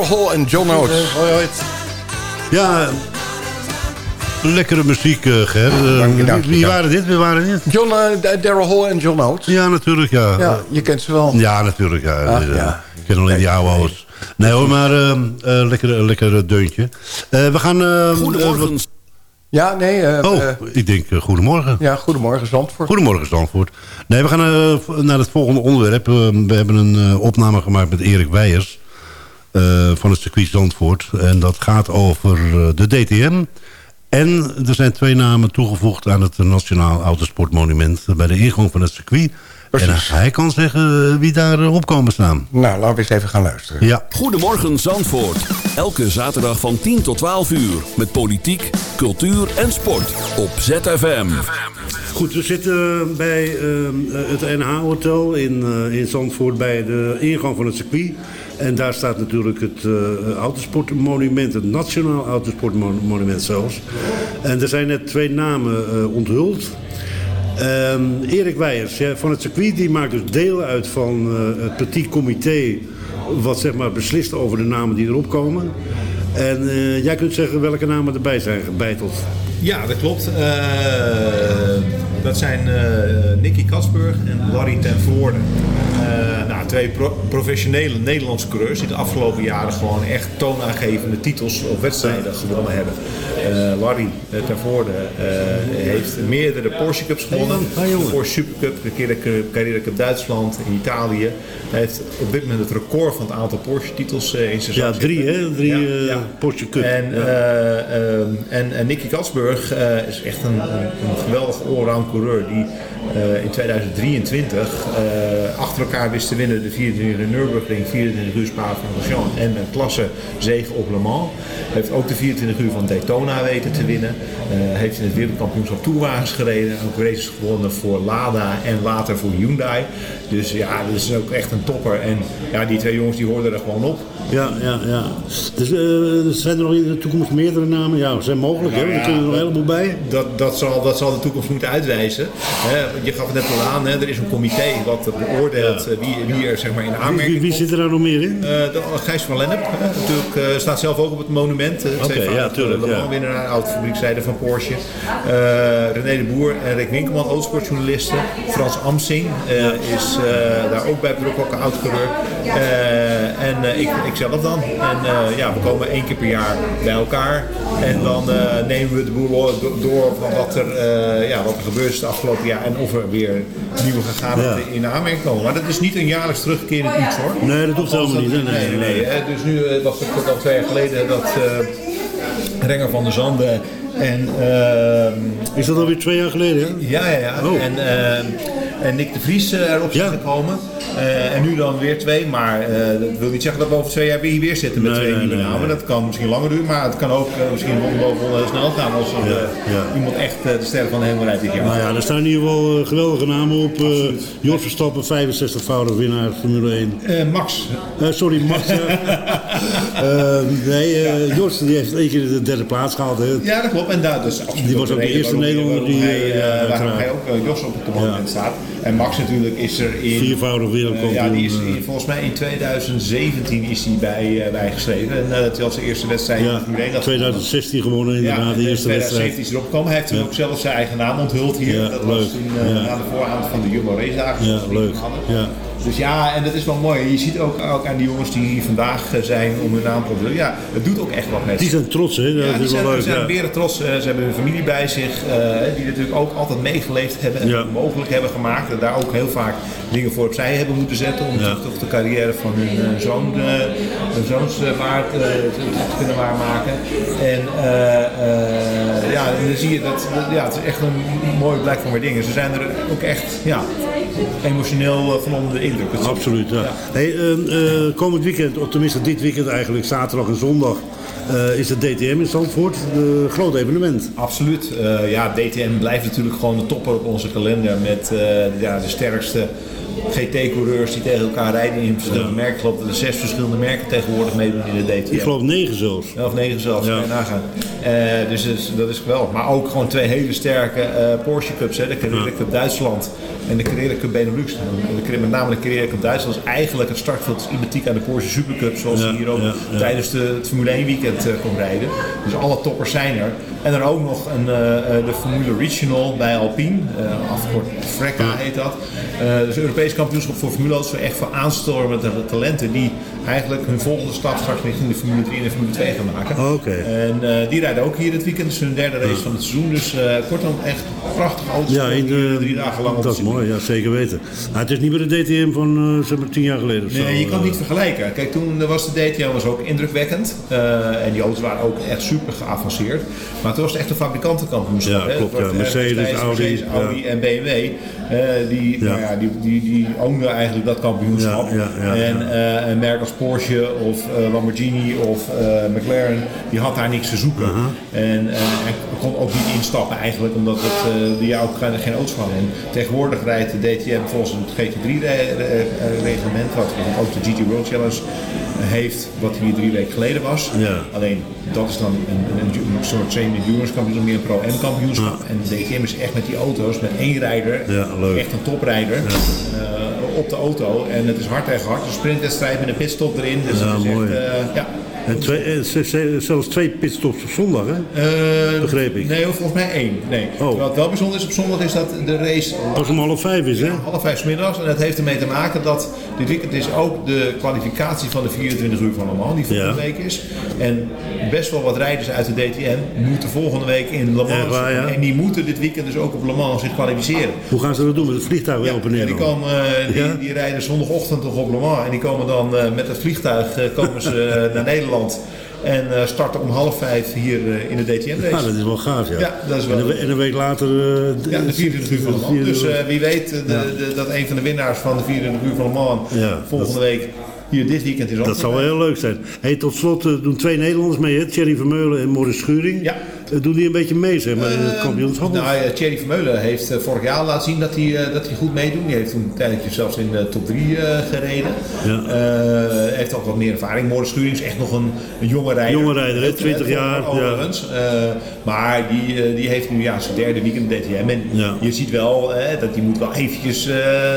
Speaker 4: Hall en John Oates.
Speaker 5: Hoi, hoi. Ja, lekkere muziek, uh, Ger. Uh,
Speaker 4: dank je, dank je,
Speaker 5: wie
Speaker 4: dank.
Speaker 5: waren dit? Wie waren dit?
Speaker 4: John, uh, Daryl Hall en John Oates.
Speaker 5: Ja, natuurlijk, ja.
Speaker 4: Ja, je kent ze wel.
Speaker 5: Ja, natuurlijk, ja.
Speaker 4: Ach,
Speaker 5: Uh,
Speaker 4: ja.
Speaker 5: Ik ken alleen die oude ouders. Nee hoor, maar uh, uh, lekker, lekker deuntje. Uh, we gaan... Uh,
Speaker 2: Goedemorgen.
Speaker 5: Uh,
Speaker 4: ja, nee. Uh,
Speaker 5: oh, ik denk goedemorgen.
Speaker 4: Ja, goedemorgen Zandvoort.
Speaker 5: Goedemorgen Zandvoort. Nee, we gaan naar het volgende onderwerp. we hebben een opname gemaakt met Erik Weijers. Van het circuit Zandvoort. En dat gaat over de DTM. En er zijn twee namen toegevoegd aan het Nationaal Autosportmonument... bij de ingang van het circuit. Precies. En hij kan zeggen wie daar op komen staan.
Speaker 4: Nou, laten we eens even gaan luisteren.
Speaker 5: Ja.
Speaker 2: Goedemorgen Zandvoort. Elke zaterdag van 10 tot 12 uur. Met politiek, cultuur en sport. Op ZFM.
Speaker 5: Goed, we zitten bij uh, het NH-hotel in, uh, in Zandvoort... bij de ingang van het circuit. En daar staat natuurlijk het uh, autosportmonument, het Nationaal Autosportmonument zelfs. En er zijn net twee namen uh, onthuld. Um, Erik Weijers ja, van het circuit die maakt dus deel uit van uh, het petit comité... wat zeg maar beslist over de namen die erop komen. En jij kunt zeggen welke namen erbij zijn gebeiteld.
Speaker 7: Ja, dat klopt. Uh, dat zijn Nicky Katsburg en Larry ten Voorde. nou, twee pro professionele Nederlandse coureurs die de afgelopen jaren gewoon echt toonaangevende titels op wedstrijden gewonnen hebben. Larry ten Voorde heeft meerdere Porsche Cups gewonnen. De Porsche Supercup, de Carrera Cup Duitsland, in Italië. Hij heeft op dit moment het record van het aantal Porsche titels in zijn
Speaker 5: Ja, drie hè? Drie ja, ja. Porsche Cup.
Speaker 7: En, ja. en, en Nicky Katsburg is echt een, een, geweldige allround coureur die in 2023 achter elkaar wist te winnen de 24 uur Nürburgring, 24 uur Spa-Francorchamps en een klasse zege op Le Mans. Heeft ook de 24 uur van Daytona weten te winnen. Uh, heeft in het wereldkampioenschap toerwagens gereden. Ook races gewonnen voor Lada en later voor Hyundai. Dus ja, dat is ook echt een topper. En ja, die twee jongens die hoorden er gewoon op.
Speaker 5: Ja, ja, ja. Dus uh, zijn er nog in de toekomst meerdere namen? Ja, zijn mogelijk, nou, hè? Er kunnen er nog een heleboel bij.
Speaker 7: Dat, dat, zal, dat zal de toekomst moeten uitwijzen. Hè? Je gaf het net al aan, hè? er is een comité wat beoordeelt ja. wie, wie er zeg maar, in aanmerking
Speaker 5: wie, wie, wie zit er daar nog meer in?
Speaker 7: Uh, de, Gijs van Lennep, natuurlijk, uh, staat zelf ook op het monument.
Speaker 5: Oké, okay, ja, tuurlijk.
Speaker 7: De ja. winnaar autofabriekzijde van Porsche. René de Boer en Rick Winkelman, autosportjournalisten. Frans Amsing is daar ook bij betrokken, ook oud-coureur. en ik, ik zelf dan. En uh, ja, we komen één keer per jaar bij elkaar. En dan uh, nemen we de boel door van wat er, uh, ja, wat er gebeurd is het afgelopen jaar. En of er weer nieuwe gegaan ja. in aanmerking komen. Maar dat is niet een jaarlijks terugkerend iets hoor.
Speaker 5: Nee, dat hoeft helemaal niet.
Speaker 7: Nee, nee, nee. nee. Dus nu was het al twee jaar geleden dat Renger van der Zanden en...
Speaker 5: is dat alweer twee jaar geleden? Hè?
Speaker 7: Ja, ja, ja. Oh. En, en Nick de Vries erop zijn gekomen. Uh, en nu dan weer twee, maar uh, dat wil niet zeggen dat we over twee jaar weer, weer zitten met
Speaker 5: Nee,
Speaker 7: twee nieuwe
Speaker 5: nee,
Speaker 7: namen.
Speaker 5: nee.
Speaker 7: Dat kan misschien langer duren, maar het kan ook uh, misschien boven heel snel gaan als er,
Speaker 5: Ja,
Speaker 7: eh, iemand echt eh, de sterren van de hemel rijdt dit jaar.
Speaker 5: Nou ja, er staan in ieder geval eh, geweldige namen op. Jos Verstappen, 65-voudig winnaar Formule 1.
Speaker 7: Eh, Max,
Speaker 5: Eh, sorry, Max. Eh, (laughs) nee, eh, Jos die heeft één keer de derde plaats gehaald. Hè.
Speaker 7: ja dat klopt. En daar, dus absoluut
Speaker 5: Die was ook de eerste Nederlander die,
Speaker 7: hij,
Speaker 5: eh,
Speaker 7: eh, waarom hij ook eh, Jos op het moment staat. En Max natuurlijk is er in...
Speaker 5: Viervoudig wereldkampioen.
Speaker 7: Eh, ja, die is
Speaker 5: eh.
Speaker 7: in- volgens mij in 2017 is hij bij, eh, bijgeschreven. En eh, dat hij als de eerste wedstrijd
Speaker 5: Ja,
Speaker 7: in Formule 1 had
Speaker 5: 2016 gewonnen inderdaad, de
Speaker 7: in
Speaker 5: eerste wedstrijd.
Speaker 7: 2017 is erop gekomen. Hij heeft toen ook zelf zijn eigen naam onthuld hier.
Speaker 5: Ja,
Speaker 7: dat was toen
Speaker 5: Ja.
Speaker 7: aan de voorhand van de Jumbo Race dagen.
Speaker 5: Ja, leuk. Ja.
Speaker 7: Dus ja, en dat is wel mooi. Je ziet ook, ook aan die jongens die hier vandaag eh, zijn om hun naam te onthullen. Ja, het doet ook echt wat met
Speaker 5: Die
Speaker 7: ze.
Speaker 5: zijn trots, hè? Dat
Speaker 7: Ja, die
Speaker 5: is wel
Speaker 7: zijn,
Speaker 5: leuk.
Speaker 7: zijn
Speaker 5: ja.
Speaker 7: beren trots. Eh, Ze hebben hun familie bij zich, eh, die natuurlijk ook altijd meegeleefd hebben en
Speaker 5: Ja.
Speaker 7: mogelijk hebben gemaakt. En daar ook heel vaak dingen voor opzij hebben moeten zetten om
Speaker 5: Ja.
Speaker 7: toch, de carrière van hun eh, zoon, hun zoons eh, waar te, kunnen waarmaken. En ja, dan zie je dat, dat- ja, het is echt een mooi blijk van waardering. Ze zijn er ook echt ja, emotioneel eh, van onder de indruk. Het
Speaker 5: Absoluut, ja. Hey, eh, komend weekend, of tenminste dit weekend eigenlijk, zaterdag en zondag, eh, is het DTM in Zandvoort. Een groot evenement.
Speaker 7: Absoluut. Ja, DTM blijft natuurlijk gewoon de topper op onze kalender met ja, de sterkste GT-coureurs die tegen elkaar rijden in verschillende merken. Ik geloof dat er zes verschillende merken tegenwoordig meedoen in de DTM.
Speaker 5: Ik geloof negen zelfs.
Speaker 7: Ja, Of negen zelfs,
Speaker 5: Ja.
Speaker 7: kan je nagaan. Eh, dus dat is, dat is geweldig. Maar ook gewoon twee hele sterke eh, Porsche Cups. Hè. De Carrera Cup Duitsland en de Carrera Cup Benelux. En de, met name de Carrera Cup Duitsland is eigenlijk het startveld identiek aan de Porsche Supercup. Zoals
Speaker 5: Ja,
Speaker 7: je hier ook
Speaker 5: ja, ja.
Speaker 7: tijdens de, het Formule 1 weekend eh, kon rijden. Dus alle toppers zijn er. En dan ook nog een, eh, eh, de Formule Regional bij Alpine. eh afgekort FRECA heet dat. Dus Europees kampioenschap voor Formule auto's. Echt voor aanstormende talenten die eigenlijk hun volgende stap straks richting de Formule 3 en de Formule 2 gaan maken.
Speaker 5: Oké.
Speaker 7: En eh, die rijden ook hier dit weekend. Het is hun derde race van het seizoen. Dus eh, kortom, echt prachtige auto's.
Speaker 5: Ja, in de,
Speaker 7: drie dagen lang
Speaker 5: dat is mooi, ja, zeker weten. Maar het is niet meer de DTM van uh, zeg maar tien jaar geleden of zo.
Speaker 7: Nee, je kan het
Speaker 5: eh.
Speaker 7: niet vergelijken. Kijk, toen was de DTM was ook indrukwekkend. Eh, en die auto's waren ook echt super geavanceerd. Maar toen was het echt een fabrikantenkampioenschap.
Speaker 5: Ja,
Speaker 7: hè.
Speaker 5: klopt, ja. Mercedes,
Speaker 7: Mercedes,
Speaker 5: Audi,
Speaker 7: Mercedes, Audi
Speaker 5: ja.
Speaker 7: en BMW. eh, die,
Speaker 5: Ja.
Speaker 7: Nou ja, die, die, die oonden eigenlijk dat kampioenschap.
Speaker 5: Ja, ja, ja,
Speaker 7: en
Speaker 5: ja.
Speaker 7: Als Porsche of eh, Lamborghini of eh, McLaren, die had daar niks te zoeken. En eh, hij kon ook niet instappen eigenlijk, omdat het, die ook geen, auto's hadden. En tegenwoordig rijdt de DTM volgens het GT3-reglement, wat ook de GT World Challenge heeft, wat hier drie weken geleden was.
Speaker 5: Ja.
Speaker 7: Alleen dat is dan een, een, een soort semi-endurance kampioenschap, meer een pro-M kampioenschap. En de DTM is echt met die auto's, met één rijder,
Speaker 5: Ja,
Speaker 7: echt een toprijder, op de auto. En het is hard tegen hard, een sprintwedstrijd met een pitstop erin. Dus
Speaker 5: Ja,
Speaker 7: het is
Speaker 5: mooi.
Speaker 7: echt, ja.
Speaker 5: En twee, eh, zelfs twee pitstops op zondag, hè?
Speaker 7: Eh,
Speaker 5: Begreep ik.
Speaker 7: Nee, volgens mij één. Nee.
Speaker 5: Oh.
Speaker 7: Wat wel bijzonder is op zondag is dat de race
Speaker 5: Als het om half vijf is, hè?
Speaker 7: half vijf 's middags. En dat heeft ermee te maken dat dit weekend is ook de kwalificatie van de 24 uur van Le Mans, die volgende
Speaker 5: Ja.
Speaker 7: week is. En best wel wat rijders uit de DTM moeten volgende week in Le Mans.
Speaker 5: Waar, ja?
Speaker 7: En die moeten dit weekend dus ook op Le Mans zich kwalificeren.
Speaker 5: Hoe gaan ze dat doen met het vliegtuig weer
Speaker 7: Ja,
Speaker 5: op en neer?
Speaker 7: die, komen, eh, die,
Speaker 5: Ja?
Speaker 7: die rijden zondagochtend toch op Le Mans. En die komen dan met het vliegtuig komen ze, (laughs) naar Nederland. En eh, starten om half vijf hier eh, in de DTM-race.
Speaker 5: Ja, dat is wel gaaf, ja.
Speaker 7: Ja, dat is wel-
Speaker 5: En een, we- en een week later... eh,
Speaker 7: Ja, de 24 uur van Le Mans.
Speaker 5: 24
Speaker 7: Dus wie weet de, de- dat een van de winnaars van de 24 uur van Le Mans
Speaker 5: Ja,
Speaker 7: volgende
Speaker 5: dat-
Speaker 7: week hier dit weekend is
Speaker 5: Dat zou wel heel leuk zijn. Hey, tot slot doen twee Nederlanders mee, hè? Thierry Vermeulen en Maurice Schuring.
Speaker 7: Ja.
Speaker 5: Eh, doen die een beetje mee, zeg maar, in het kampioenschap?
Speaker 7: Nou, ja, Thierry Vermeulen heeft eh, vorig jaar laten zien dat hij, eh, dat hij goed meedoet. Die heeft toen een tijdje zelfs in de top 3 gereden.
Speaker 5: Ja.
Speaker 7: Eh, heeft ook wat meer ervaring. Morris Schuring is echt nog een, een jonge rijder.
Speaker 5: Jonge rijder, hè?
Speaker 7: Eh,
Speaker 5: 20
Speaker 7: eh,
Speaker 5: jaar,
Speaker 7: Overigens. Eh, maar die, eh, die heeft nu ja, zijn derde weekend DTM. En
Speaker 5: Ja.
Speaker 7: je ziet wel eh, dat die moet wel eventjes eh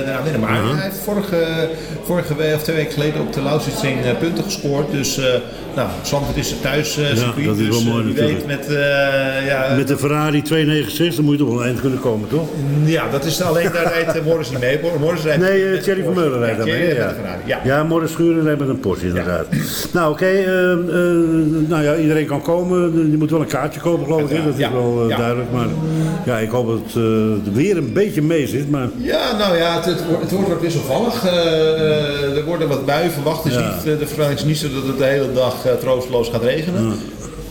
Speaker 7: eraan winnen. Maar hij heeft vorige, vorige week of twee weken geleden op de Lausitzring eh, punten gescoord. Dus uh, nou, Zandvoort is het thuis uh, circuit.
Speaker 5: dat is wel
Speaker 7: dus,
Speaker 5: mooi
Speaker 7: wie
Speaker 5: natuurlijk.
Speaker 7: weet met... uh, ja,
Speaker 5: Met de Ferrari 296, dan moet je toch wel een eind kunnen komen, toch?
Speaker 7: ja, dat is alleen daar rijdt Morris niet mee. Morris rijdt
Speaker 5: Nee, Thierry
Speaker 7: een
Speaker 5: Vermeulen rijdt
Speaker 7: ja,
Speaker 5: dan
Speaker 7: Thierry
Speaker 5: mee.
Speaker 7: rijdt
Speaker 5: Ja. Ja,
Speaker 7: ja.
Speaker 5: Morris Schuren rijdt met een Porsche, inderdaad. Nou, oké. eh, eh, nou ja, iedereen kan komen. Je moet wel een kaartje kopen, geloof ik. Dat is
Speaker 7: Ja,
Speaker 5: wel eh,
Speaker 7: ja.
Speaker 5: duidelijk. Maar ja, ik hoop dat het weer een beetje mee zit. Maar
Speaker 7: Ja, nou ja, het, het, wordt- het wordt wat wisselvallig. Er worden wat buien verwacht. Dus
Speaker 5: Ja.
Speaker 7: niet, de verwachting is niet zo dat het de hele dag uh, troosteloos gaat regenen.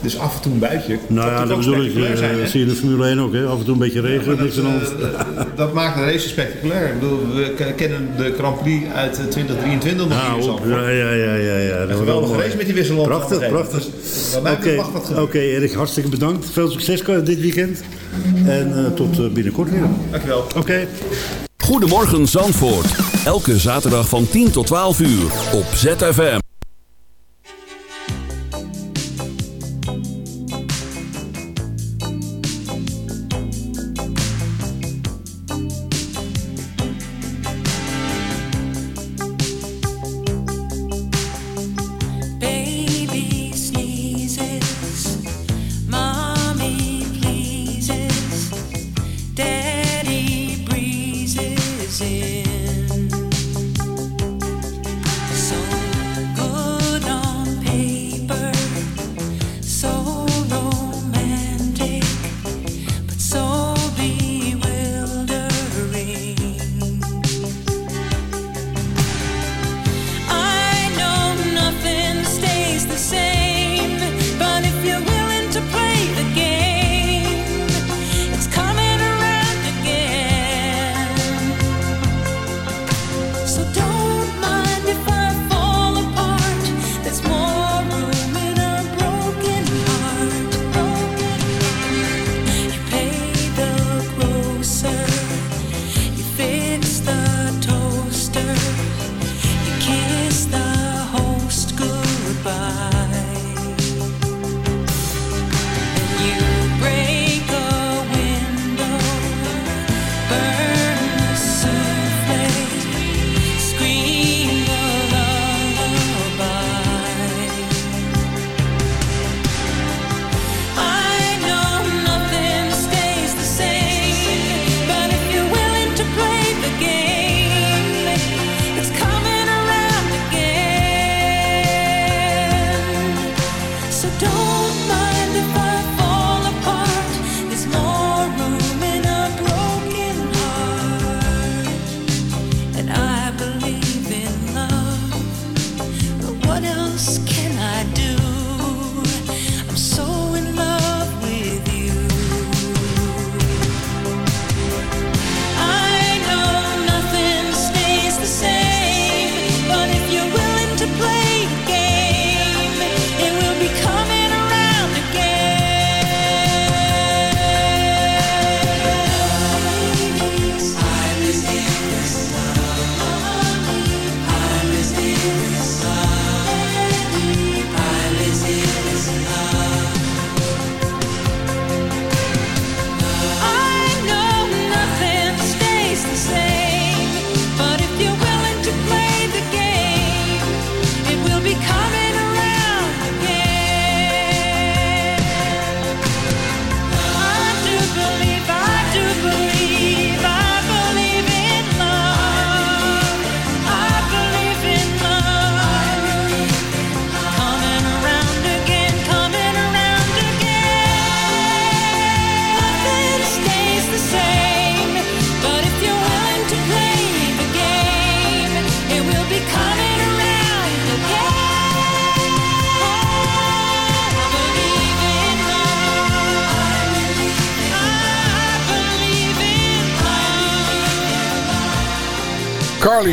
Speaker 7: Dus af en toe een buitje.
Speaker 5: nou ja, dat bedoel ik.
Speaker 7: zijn,
Speaker 5: eh, zie je in de Formule 1 ook, hè? Af en toe een beetje regen, niks aan hand.
Speaker 7: dat, eh, dat maakt de race spectaculair. Ik bedoel, we kennen de Grand Prix uit eh, 2023 nog
Speaker 5: Ja,
Speaker 7: hier in
Speaker 5: op,
Speaker 7: Zandvoort.
Speaker 5: ja, ja, ja, ja. ja. Dat
Speaker 7: Een geweldige race met die wisselland.
Speaker 5: Prachtig, prachtig. Oké, Oké,
Speaker 7: gebeuren.
Speaker 5: Erik, hartstikke bedankt. Veel succes dit weekend. En uh, tot uh, binnenkort weer.
Speaker 7: Dankjewel.
Speaker 5: Oké. Okay.
Speaker 2: Goedemorgen Zandvoort. Elke zaterdag van 10 tot 12 uur op ZFM.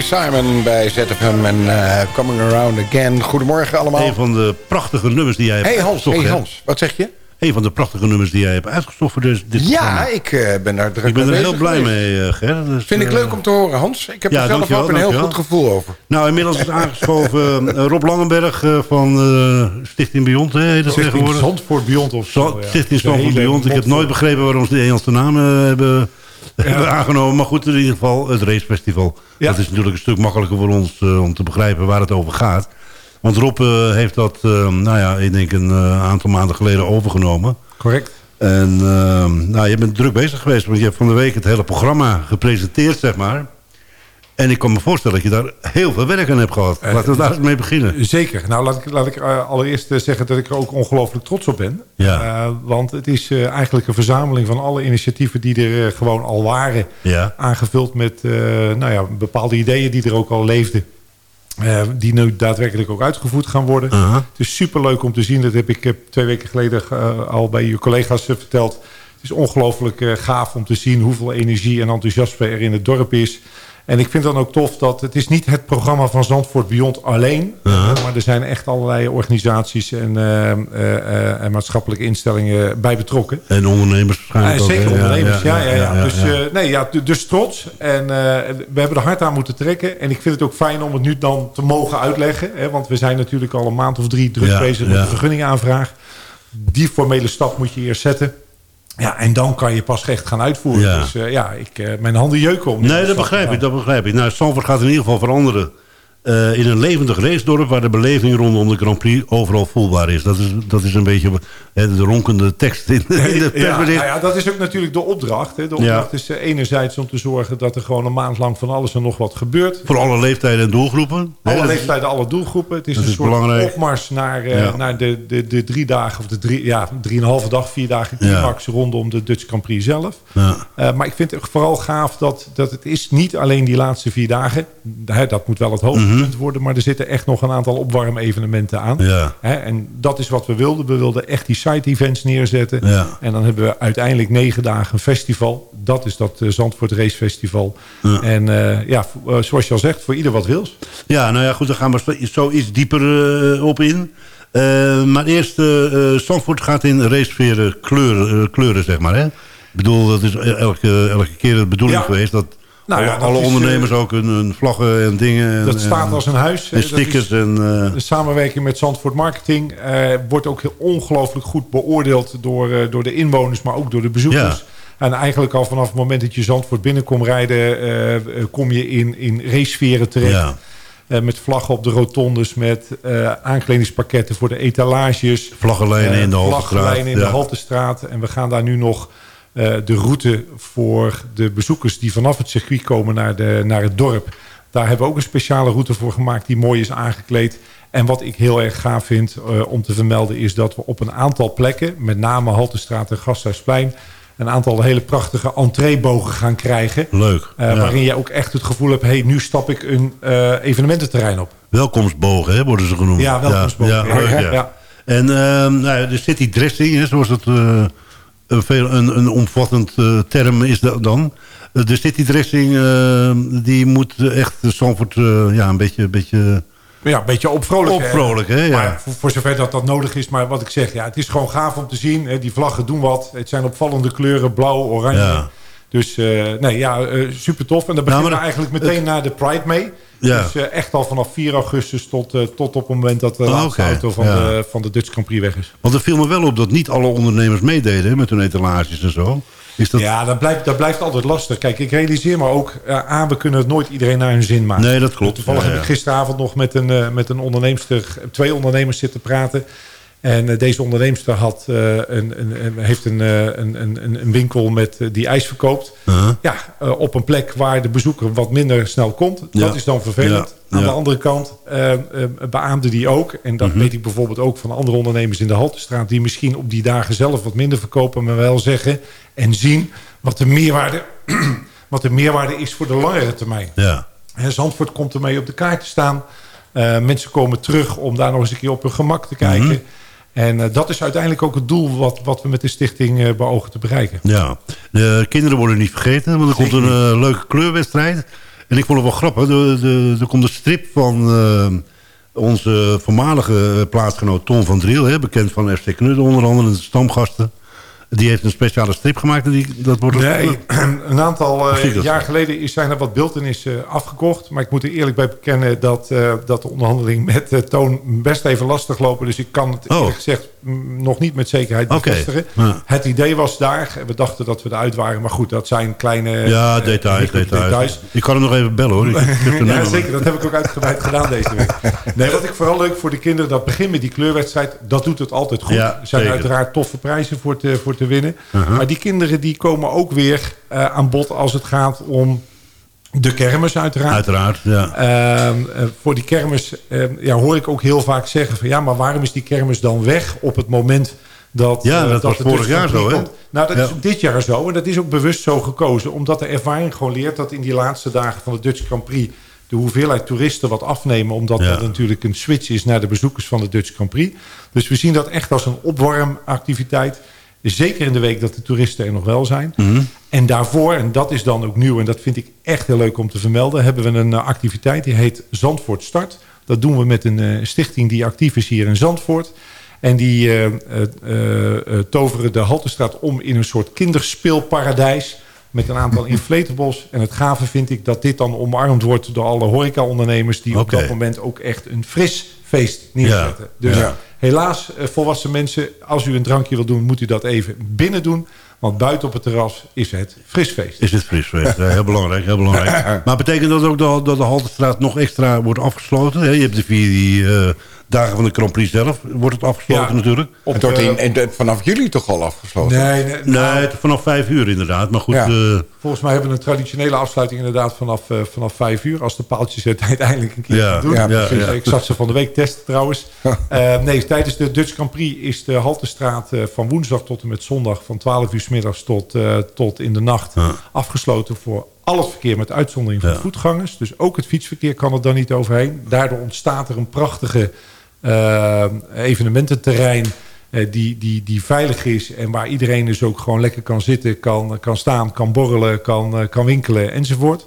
Speaker 4: Simon bij ZFM en eh, Coming Around Again. Goedemorgen allemaal.
Speaker 5: Een van de prachtige nummers die jij hebt
Speaker 4: Hey Hans,
Speaker 5: uitgezocht.
Speaker 4: hey? Hans, wat zeg je?
Speaker 5: Een van de prachtige nummers die jij hebt uitgezocht voor dit, dit
Speaker 4: Ja,
Speaker 5: programma.
Speaker 4: ik eh, ben daar druk
Speaker 5: Ik ben er heel blij
Speaker 4: geweest.
Speaker 5: mee, eh, Ger. Dus,
Speaker 4: Vind ik leuk om te horen, Hans. Ik heb
Speaker 5: Ja,
Speaker 4: er zelf
Speaker 5: dankjewel,
Speaker 4: ook een heel goed gevoel over.
Speaker 5: Nou, inmiddels is aangeschoven Rob Langenberg eh, van eh, Stichting Beyond, hè, heet dat
Speaker 8: Stichting
Speaker 5: tegenwoordig.
Speaker 8: Zandvoort Beyond of zo.
Speaker 5: Stichting Zandvoort Beyond. Ik heb nooit begrepen waarom ze de Engelse naam hebben, hebben (laughs) aangenomen. Maar goed, in ieder geval het racefestival.
Speaker 8: Ja.
Speaker 5: Dat is natuurlijk een stuk makkelijker voor ons eh, om te begrijpen waar het over gaat. Want Rob eh, heeft dat, eh, nou ja, ik denk een aantal maanden geleden overgenomen.
Speaker 8: Correct.
Speaker 5: En nou, je bent druk bezig geweest, want je hebt van de week het hele programma gepresenteerd, zeg maar. En ik kan me voorstellen dat je daar heel veel werk aan hebt gehad.
Speaker 8: Eh,
Speaker 5: Laten we daar eens mee beginnen.
Speaker 8: Zeker. Nou, laat ik, laat ik eh, allereerst eh, zeggen dat ik er ook ongelooflijk trots op ben.
Speaker 5: Ja.
Speaker 8: Eh, want het is eh, eigenlijk een verzameling van alle initiatieven die er eh, gewoon al waren.
Speaker 5: Ja.
Speaker 8: Aangevuld met eh, nou ja, bepaalde ideeën die er ook al leefden. Eh, die nu daadwerkelijk ook uitgevoerd gaan worden.
Speaker 5: Aha.
Speaker 8: Het is superleuk om te zien. Dat heb ik eh, twee weken geleden eh, al bij je collega's eh, verteld. Het is ongelooflijk eh, gaaf om te zien hoeveel energie en enthousiasme er in het dorp is. En ik vind dan ook tof dat het is niet het programma van Zandvoort Beyond alleen.
Speaker 5: Aha.
Speaker 8: Maar er zijn echt allerlei organisaties en, eh, eh, eh, en maatschappelijke instellingen bij betrokken.
Speaker 5: En ondernemers waarschijnlijk ook,
Speaker 8: zeker
Speaker 5: hè?
Speaker 8: ondernemers, ja. ja, ja, Dus,
Speaker 5: ja.
Speaker 8: nee, ja, du- dus trots. En we hebben er hard aan moeten trekken. En ik vind het ook fijn om het nu dan te mogen uitleggen. Hè, want we zijn natuurlijk al een maand of drie druk bezig met de vergunningaanvraag. Die formele stap moet je eerst zetten. Ja, en dan kan je pas echt gaan uitvoeren.
Speaker 5: Ja.
Speaker 8: Dus eh, ja, ik, eh, mijn handen jeuken om.
Speaker 5: Nee, dat begrijp ik, dat begrijp ik. Nou, Zandvoort gaat in ieder geval veranderen. Eh, in een levendig racedorp waar de beleving rondom de Grand Prix overal voelbaar is. Dat is, dat is een beetje de ronkende tekst in, in de
Speaker 8: Ja, nou ja, dat is ook natuurlijk de opdracht. De opdracht is eh, enerzijds om te zorgen dat er gewoon een maand lang van alles en nog wat gebeurt.
Speaker 5: Voor alle leeftijden en doelgroepen.
Speaker 8: Alle leeftijden, alle doelgroepen. Het is
Speaker 5: Dat
Speaker 8: een
Speaker 5: is
Speaker 8: soort
Speaker 5: belangrijk.
Speaker 8: opmars naar, eh,
Speaker 5: Ja.
Speaker 8: naar de, de, de drie dagen, of de drie, ja, drieënhalve dag, vier dagen climax rondom de Dutch Grand Prix zelf.
Speaker 5: Ja.
Speaker 8: Maar ik vind het vooral gaaf dat, dat het is niet alleen die laatste vier dagen. Dat moet wel het worden, maar er zitten echt nog een aantal opwarmevenementen aan.
Speaker 5: Ja.
Speaker 8: Hè, en dat is wat we wilden. We wilden echt die side-events neerzetten.
Speaker 5: Ja.
Speaker 8: En dan hebben we uiteindelijk negen dagen een festival. Dat is dat eh, Zandvoort Race Festival.
Speaker 5: Ja.
Speaker 8: En eh, ja, eh, zoals je al zegt, voor ieder wat wils.
Speaker 5: Ja, nou ja, goed, daar gaan we zo- iets dieper op in. Maar eerst, Zandvoort gaat in racesferen kleuren, kleuren, zeg maar. Hè? Ik bedoel, dat is elke, elke keer de bedoeling
Speaker 8: Ja.
Speaker 5: geweest... dat
Speaker 8: Nou
Speaker 5: alle,
Speaker 8: ja,
Speaker 5: alle
Speaker 8: is,
Speaker 5: ondernemers
Speaker 8: eh,
Speaker 5: ook hun, hun vlaggen en dingen... En,
Speaker 8: Dat staat als een huis.
Speaker 5: En
Speaker 8: Eh,
Speaker 5: stickers
Speaker 8: is-
Speaker 5: en... eh,
Speaker 8: De samenwerking met Zandvoort Marketing eh, wordt ook heel ongelooflijk goed beoordeeld door, eh, door de inwoners, maar ook door de bezoekers.
Speaker 5: Ja.
Speaker 8: En eigenlijk al vanaf het moment dat je Zandvoort binnenkomt rijden, eh, eh, kom je in, in racesferen terecht.
Speaker 5: ja.
Speaker 8: Eh, met vlaggen op de rotondes, met eh, aankledingspakketten voor de etalages.
Speaker 5: Vlaggenlijnen
Speaker 8: Eh,
Speaker 5: in de Haltestraat.
Speaker 8: Vlaggenlijnen in
Speaker 5: ja.
Speaker 8: de Haltestraat. En we gaan daar nu nog eh, de route voor de bezoekers die vanaf het circuit komen naar, de, naar het dorp. Daar hebben we ook een speciale route voor gemaakt die mooi is aangekleed. En wat ik heel erg gaaf vind eh, om te vermelden is dat we op een aantal plekken, met name Haltestraat en Gasthuisplein, een aantal hele prachtige entreebogen gaan krijgen.
Speaker 5: Leuk.
Speaker 8: Eh,
Speaker 5: ja.
Speaker 8: Waarin je ook echt het gevoel hebt, hey, nu stap ik een eh, evenemententerrein op.
Speaker 5: Welkomstbogen, hè, worden ze genoemd.
Speaker 8: Ja, welkomstbogen.
Speaker 5: Ja,
Speaker 8: Ja,
Speaker 5: leuk,
Speaker 8: ja,
Speaker 5: ja.
Speaker 8: ja.
Speaker 5: En ehm, nou, de city dressing, hè, zoals het eh, veel, een, een omvattend eh, term is dat dan. Eh, De city dressing, eh, die moet echt Zandvoort eh, ja, een beetje... Een beetje
Speaker 8: Ja, een beetje opvrolijk.
Speaker 5: Opvrolijk, hè, ja.
Speaker 8: Maar voor, voor zover dat dat nodig is. Maar wat ik zeg, ja, het is gewoon gaaf om te zien. Hè, die vlaggen doen wat. Het zijn opvallende kleuren, blauw, oranje.
Speaker 5: Ja.
Speaker 8: Dus nee, ja, eh, super tof. En daar beginnen
Speaker 5: maar
Speaker 8: we eigenlijk meteen na de Pride mee.
Speaker 5: Ja.
Speaker 8: Dus eh, echt al vanaf 4 augustus tot, eh, tot op het moment dat de
Speaker 5: Oh,
Speaker 8: laatste auto van,
Speaker 5: Ja.
Speaker 8: de, van de Dutch Grand Prix weg is.
Speaker 5: Want er viel me wel op dat niet alle ondernemers meededen met hun etalages en zo. Is dat...
Speaker 8: Ja, dat blijft, dat blijft altijd lastig. Kijk, ik realiseer me ook... eh, we kunnen het nooit iedereen naar hun zin maken.
Speaker 5: Nee, dat klopt.
Speaker 8: Toevallig
Speaker 5: Ja,
Speaker 8: heb ik gisteravond nog met een, met een onderneemster... twee ondernemers zitten praten. En eh, deze onderneemster had, eh, een, een, een- heeft een, eh, een, een, een winkel met, die ijs verkoopt.
Speaker 5: Uh-huh.
Speaker 8: Ja, op een plek waar de bezoeker wat minder snel komt.
Speaker 5: Ja.
Speaker 8: Dat is dan vervelend.
Speaker 5: Ja,
Speaker 8: Aan
Speaker 5: ja.
Speaker 8: de andere kant beaamde die ook. En dat
Speaker 5: Mhm.
Speaker 8: weet ik bijvoorbeeld ook van andere ondernemers in de Haltestraat... die misschien op die dagen zelf wat minder verkopen... maar wel zeggen en zien wat de meerwaarde, (clears throat) wat de meerwaarde is voor de langere termijn.
Speaker 5: Ja.
Speaker 8: Zandvoort komt ermee op de kaart te staan. Mensen komen terug om daar nog eens een keer op hun gemak te kijken.
Speaker 5: Mhm.
Speaker 8: En eh, dat is uiteindelijk ook het doel wat, wat we met de stichting eh, beogen te bereiken.
Speaker 5: Ja, de kinderen worden niet vergeten, want er komt een eh, leuke kleurwedstrijd. En ik vond het wel grappig. De, de, er komt een strip van onze voormalige plaatsgenoot Tom van Driel. Hè, bekend van FC Knudden onder andere, de stamgasten. Die heeft een speciale strip gemaakt. En die, dat wordt
Speaker 8: Nee, een (clears throat) aantal eh, jaar geleden is, zijn er wat beeldenissen afgekocht. Maar ik moet er eerlijk bij bekennen dat, eh, dat de onderhandeling met eh, Toon best even lastig lopen. Dus ik kan het
Speaker 5: Oh.
Speaker 8: gezegd mm, nog niet met zekerheid bevestigen.
Speaker 5: ja.
Speaker 8: Het idee was daar. en We dachten dat we eruit waren. Maar goed, dat zijn kleine
Speaker 5: ja,
Speaker 8: eh,
Speaker 5: details,
Speaker 8: ingewikkelde
Speaker 5: details. Ik kan hem nog even bellen hoor. Ik, (laughs) ik
Speaker 8: Ja, zeker. Dat heb ik ook uitgebreid gedaan deze week. Nee, wat ik vooral leuk voor de kinderen, dat begin met die kleurwedstrijd, dat doet het altijd goed.
Speaker 5: Ja,
Speaker 8: er zijn
Speaker 5: zeker.
Speaker 8: uiteraard toffe prijzen voor te, voor te winnen.
Speaker 5: Uh-huh.
Speaker 8: Maar die kinderen die komen ook weer eh, aan bod als het gaat om de kermis uiteraard.
Speaker 5: Uiteraard, ja.
Speaker 8: Ehm, eh, voor die kermis ehm, ja, hoor ik ook heel vaak zeggen van ja, maar waarom is die kermis dan weg op het moment dat...
Speaker 5: Ja,
Speaker 8: eh,
Speaker 5: dat was vorig
Speaker 8: Dutch
Speaker 5: jaar zo, hè?
Speaker 8: Nou, dat
Speaker 5: Ja.
Speaker 8: is dit jaar zo. En dat is ook bewust zo gekozen. Omdat de ervaring gewoon leert dat in die laatste dagen van de Dutch Grand Prix... de hoeveelheid toeristen wat afnemen. Omdat
Speaker 5: Ja.
Speaker 8: dat natuurlijk een switch is naar de bezoekers van de Dutch Grand Prix. Dus we zien dat echt als een opwarmactiviteit. Zeker in de week dat de toeristen er nog wel zijn.
Speaker 5: Mhm.
Speaker 8: En daarvoor, en dat is dan ook nieuw... en dat vind ik echt heel leuk om te vermelden... hebben we een eh, activiteit die heet Zandvoort Start. Dat doen we met een eh, stichting die actief is hier in Zandvoort. En die eh, toveren de Haltestraat om in een soort kinderspeelparadijs... met een aantal (laughs) inflatables. En het gave vind ik dat dit dan omarmd wordt... door alle horecaondernemers... die op dat moment ook echt een fris feest neerzetten. Dus helaas, eh, volwassen mensen... als u een drankje wil doen, moet u dat even binnen doen... Want buiten op het terras is het frisfeest.
Speaker 5: Is het frisfeest. Ja, heel belangrijk, heel belangrijk. (laughs) Maar betekent dat ook dat, de Haltestraat nog extra wordt afgesloten? Je hebt de vier die, eh, dagen van de Grand Prix zelf. Wordt het afgesloten
Speaker 8: Ja.
Speaker 5: natuurlijk?
Speaker 8: Op,
Speaker 4: en de- vanaf juli toch al afgesloten?
Speaker 8: nee, nee, nou,
Speaker 5: Nee, vanaf vijf uur inderdaad. Maar goed,
Speaker 4: Ja.
Speaker 5: eh,
Speaker 8: volgens mij hebben we een traditionele afsluiting inderdaad vanaf, eh, vanaf vijf uur. Als de paaltjes het (laughs) uiteindelijk een keer
Speaker 5: Ja,
Speaker 8: doen.
Speaker 4: ja,
Speaker 5: ja,
Speaker 8: Dus
Speaker 5: ja.
Speaker 8: Ik zag ze van de week testen trouwens. (laughs) Eh, nee, tijdens de Dutch Grand Prix is de Haltestraat eh, van woensdag tot en met zondag... van 12 uur s middags tot, eh, tot in de nacht afgesloten voor al het verkeer... met uitzondering van
Speaker 5: Ja.
Speaker 8: voetgangers. Dus ook het fietsverkeer kan er dan niet overheen. Daardoor ontstaat er een prachtige evenemententerrein... eh, die, die, die veilig is en waar iedereen dus ook gewoon lekker kan zitten, kan, kan staan, kan borrelen, kan, eh, kan winkelen enzovoort.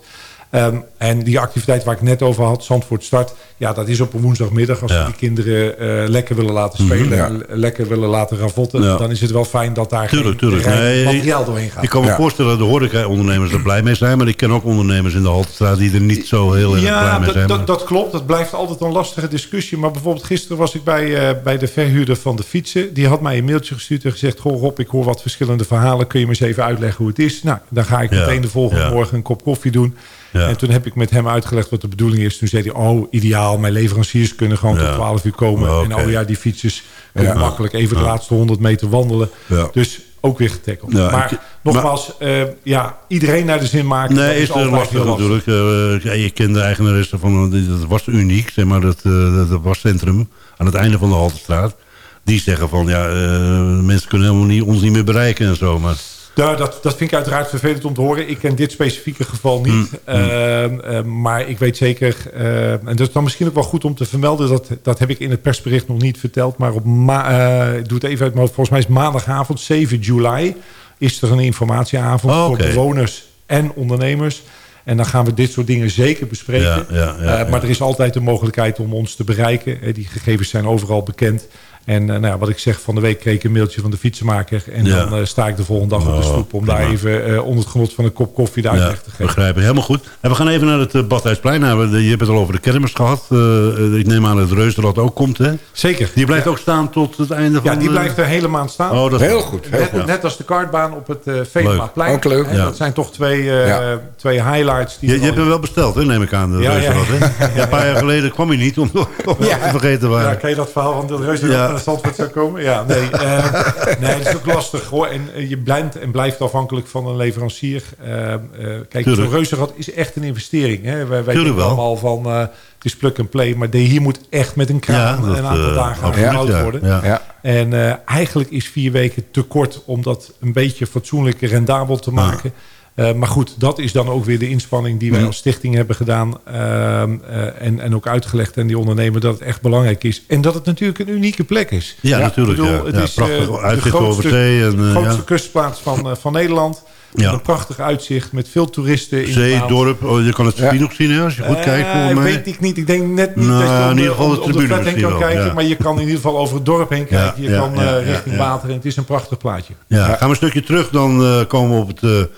Speaker 8: Ehm, en die activiteit waar ik net over had, Zandvoort Start... ja, dat is op een woensdagmiddag. Als
Speaker 5: Ja.
Speaker 8: die kinderen eh, lekker willen laten spelen...
Speaker 4: ja.
Speaker 8: en lekker willen laten ravotten...
Speaker 5: Ja.
Speaker 8: dan is het wel fijn dat daar
Speaker 5: Tuurlijk,
Speaker 8: geen
Speaker 5: tuurlijk. Nee,
Speaker 8: materiaal doorheen gaat.
Speaker 5: ik kan me
Speaker 4: Ja.
Speaker 5: voorstellen dat de horeca-ondernemers er blij mee zijn. Maar ik ken ook ondernemers in de Haltestraat die er niet zo heel erg blij
Speaker 8: Ja,
Speaker 5: mee zijn.
Speaker 8: dat,
Speaker 5: maar-
Speaker 8: dat klopt. Dat blijft altijd een lastige discussie. Maar bijvoorbeeld gisteren was ik bij, eh, bij de verhuurder van de fietsen. Die had mij een mailtje gestuurd en gezegd... Goh Rob, ik hoor wat verschillende verhalen. Kun je me eens even uitleggen hoe het is? Nou, dan ga ik
Speaker 5: Ja,
Speaker 8: meteen de volgende
Speaker 5: ja.
Speaker 8: morgen een kop koffie doen.
Speaker 5: Ja.
Speaker 8: En toen heb ik met hem uitgelegd wat de bedoeling is. Toen zei hij, oh, ideaal. Mijn leveranciers kunnen gewoon
Speaker 5: Ja.
Speaker 8: tot 12 uur komen.
Speaker 5: Oh,
Speaker 8: En oh ja, die fietsers kunnen makkelijk even de laatste 100 meter wandelen. Dus ook weer getackeld.
Speaker 5: Ja,
Speaker 8: maar
Speaker 5: ik-
Speaker 8: nogmaals, eh, ja, iedereen naar de zin maken.
Speaker 5: Nee, is er
Speaker 8: altijd
Speaker 5: lastig natuurlijk. Ja, je kent de eigenaresse van, dat was uniek, zeg maar, dat, eh, dat, dat wascentrum aan het einde van de Haltestraat. Die zeggen van, ja, mensen kunnen helemaal niet, ons niet meer bereiken en zo. Maar
Speaker 8: Nou, dat, dat vind ik uiteraard vervelend om te horen. Ik ken dit specifieke geval niet.
Speaker 5: Mm,
Speaker 8: Ehm, ehm, maar ik weet zeker... ehm, en dat is dan misschien ook wel goed om te vermelden... dat, dat heb ik in het persbericht nog niet verteld. Maar op ma eh, ik doe het even uit. Volgens mij is maandagavond 7 juli... is er een informatieavond
Speaker 5: Oh,
Speaker 8: voor bewoners en ondernemers... En dan gaan we dit soort dingen zeker bespreken.
Speaker 5: Ja, ja, ja,
Speaker 8: Eh. Maar er is altijd de mogelijkheid om ons te bereiken. Eh, Die gegevens zijn overal bekend. En eh, nou, ja, wat ik zeg, van de week kreeg ik een mailtje van de fietsenmaker. En
Speaker 5: Ja.
Speaker 8: dan eh, sta ik de volgende dag op de
Speaker 5: Oh,
Speaker 8: stoep... om
Speaker 5: prima.
Speaker 8: daar even eh, onder het genot van een kop koffie de
Speaker 5: ja,
Speaker 8: te geven.
Speaker 5: begrijp ik. Helemaal goed. En we gaan even naar het uh, Badhuisplein. Nou, we- je hebt het al over de kermis gehad. Eh, ik neem aan dat het reuzenrad ook komt, hè?
Speaker 8: Zeker.
Speaker 5: Die blijft
Speaker 8: ja.
Speaker 5: ook staan tot het einde van...
Speaker 8: Ja, die blijft de hele maand staan.
Speaker 5: Oh, dat
Speaker 4: Heel goed. Heel
Speaker 8: net,
Speaker 4: goed.
Speaker 8: net als de kartbaan op het uh.
Speaker 4: Ook leuk.
Speaker 8: Dat zijn toch twee, eh,
Speaker 5: Ja.
Speaker 8: twee highlights. Die
Speaker 5: Je, je hebt hem wel besteld, hè, neem ik aan, de
Speaker 8: Ja, ja.
Speaker 5: reuzenrad, hè? (laughs) Ja, een paar jaar geleden kwam hij niet, omdat we
Speaker 4: Ja.
Speaker 5: vergeten waren.
Speaker 8: Ja, ken je dat verhaal van de reuze
Speaker 5: Ja.
Speaker 8: Naar Zandvoort zou komen? Ja, nee. (laughs) eh, nee, dat is ook lastig hoor. En eh, je blijft en blijft afhankelijk van een leverancier. Eh, eh, kijk,
Speaker 5: Tuurlijk.
Speaker 8: zo'n reuzenrad is echt een investering. Hè. Wij, wij
Speaker 5: Tuurlijk
Speaker 8: denken
Speaker 5: wel.
Speaker 8: allemaal van, eh, het is plug and play. Maar de, hier moet echt met een kraan
Speaker 5: Ja, dat,
Speaker 8: een aantal dagen aan gebouwd worden.
Speaker 5: Ja.
Speaker 4: Ja.
Speaker 8: En eh, eigenlijk is vier weken te kort om dat een beetje fatsoenlijk rendabel te maken. Eh, maar goed, dat is dan ook weer de inspanning die wij
Speaker 5: Mhm.
Speaker 8: als stichting hebben gedaan. ehm, eh, en, en ook uitgelegd aan die ondernemer dat het echt belangrijk is. En dat het natuurlijk een unieke plek is.
Speaker 5: Ja, natuurlijk,
Speaker 8: Ik bedoel,
Speaker 5: ja.
Speaker 8: Het
Speaker 5: Ja,
Speaker 8: is
Speaker 5: prachtig
Speaker 8: eh,
Speaker 5: uitzicht
Speaker 8: de
Speaker 5: over zee en, eh,
Speaker 8: grootste
Speaker 5: ja.
Speaker 8: kustplaats van, van Nederland.
Speaker 5: Ja.
Speaker 8: Een prachtig uitzicht met veel toeristen. In de
Speaker 5: Zee, dorp. Oh, je kan het circuit nog zien hè, als je goed kijkt mij.
Speaker 8: Weet ik niet. Ik denk net niet
Speaker 5: Nou,
Speaker 8: dat je
Speaker 5: in
Speaker 8: op de,
Speaker 5: ieder geval
Speaker 8: op-
Speaker 5: de
Speaker 8: op de heen kan
Speaker 5: wel,
Speaker 8: kijken.
Speaker 5: ja.
Speaker 8: Maar je kan in ieder geval over het dorp heen kijken. je
Speaker 5: ja,
Speaker 8: kan
Speaker 5: ja, ja,
Speaker 8: richting
Speaker 5: ja.
Speaker 8: water. En het is een prachtig plaatje.
Speaker 5: Ja, gaan we een stukje terug, dan komen we op het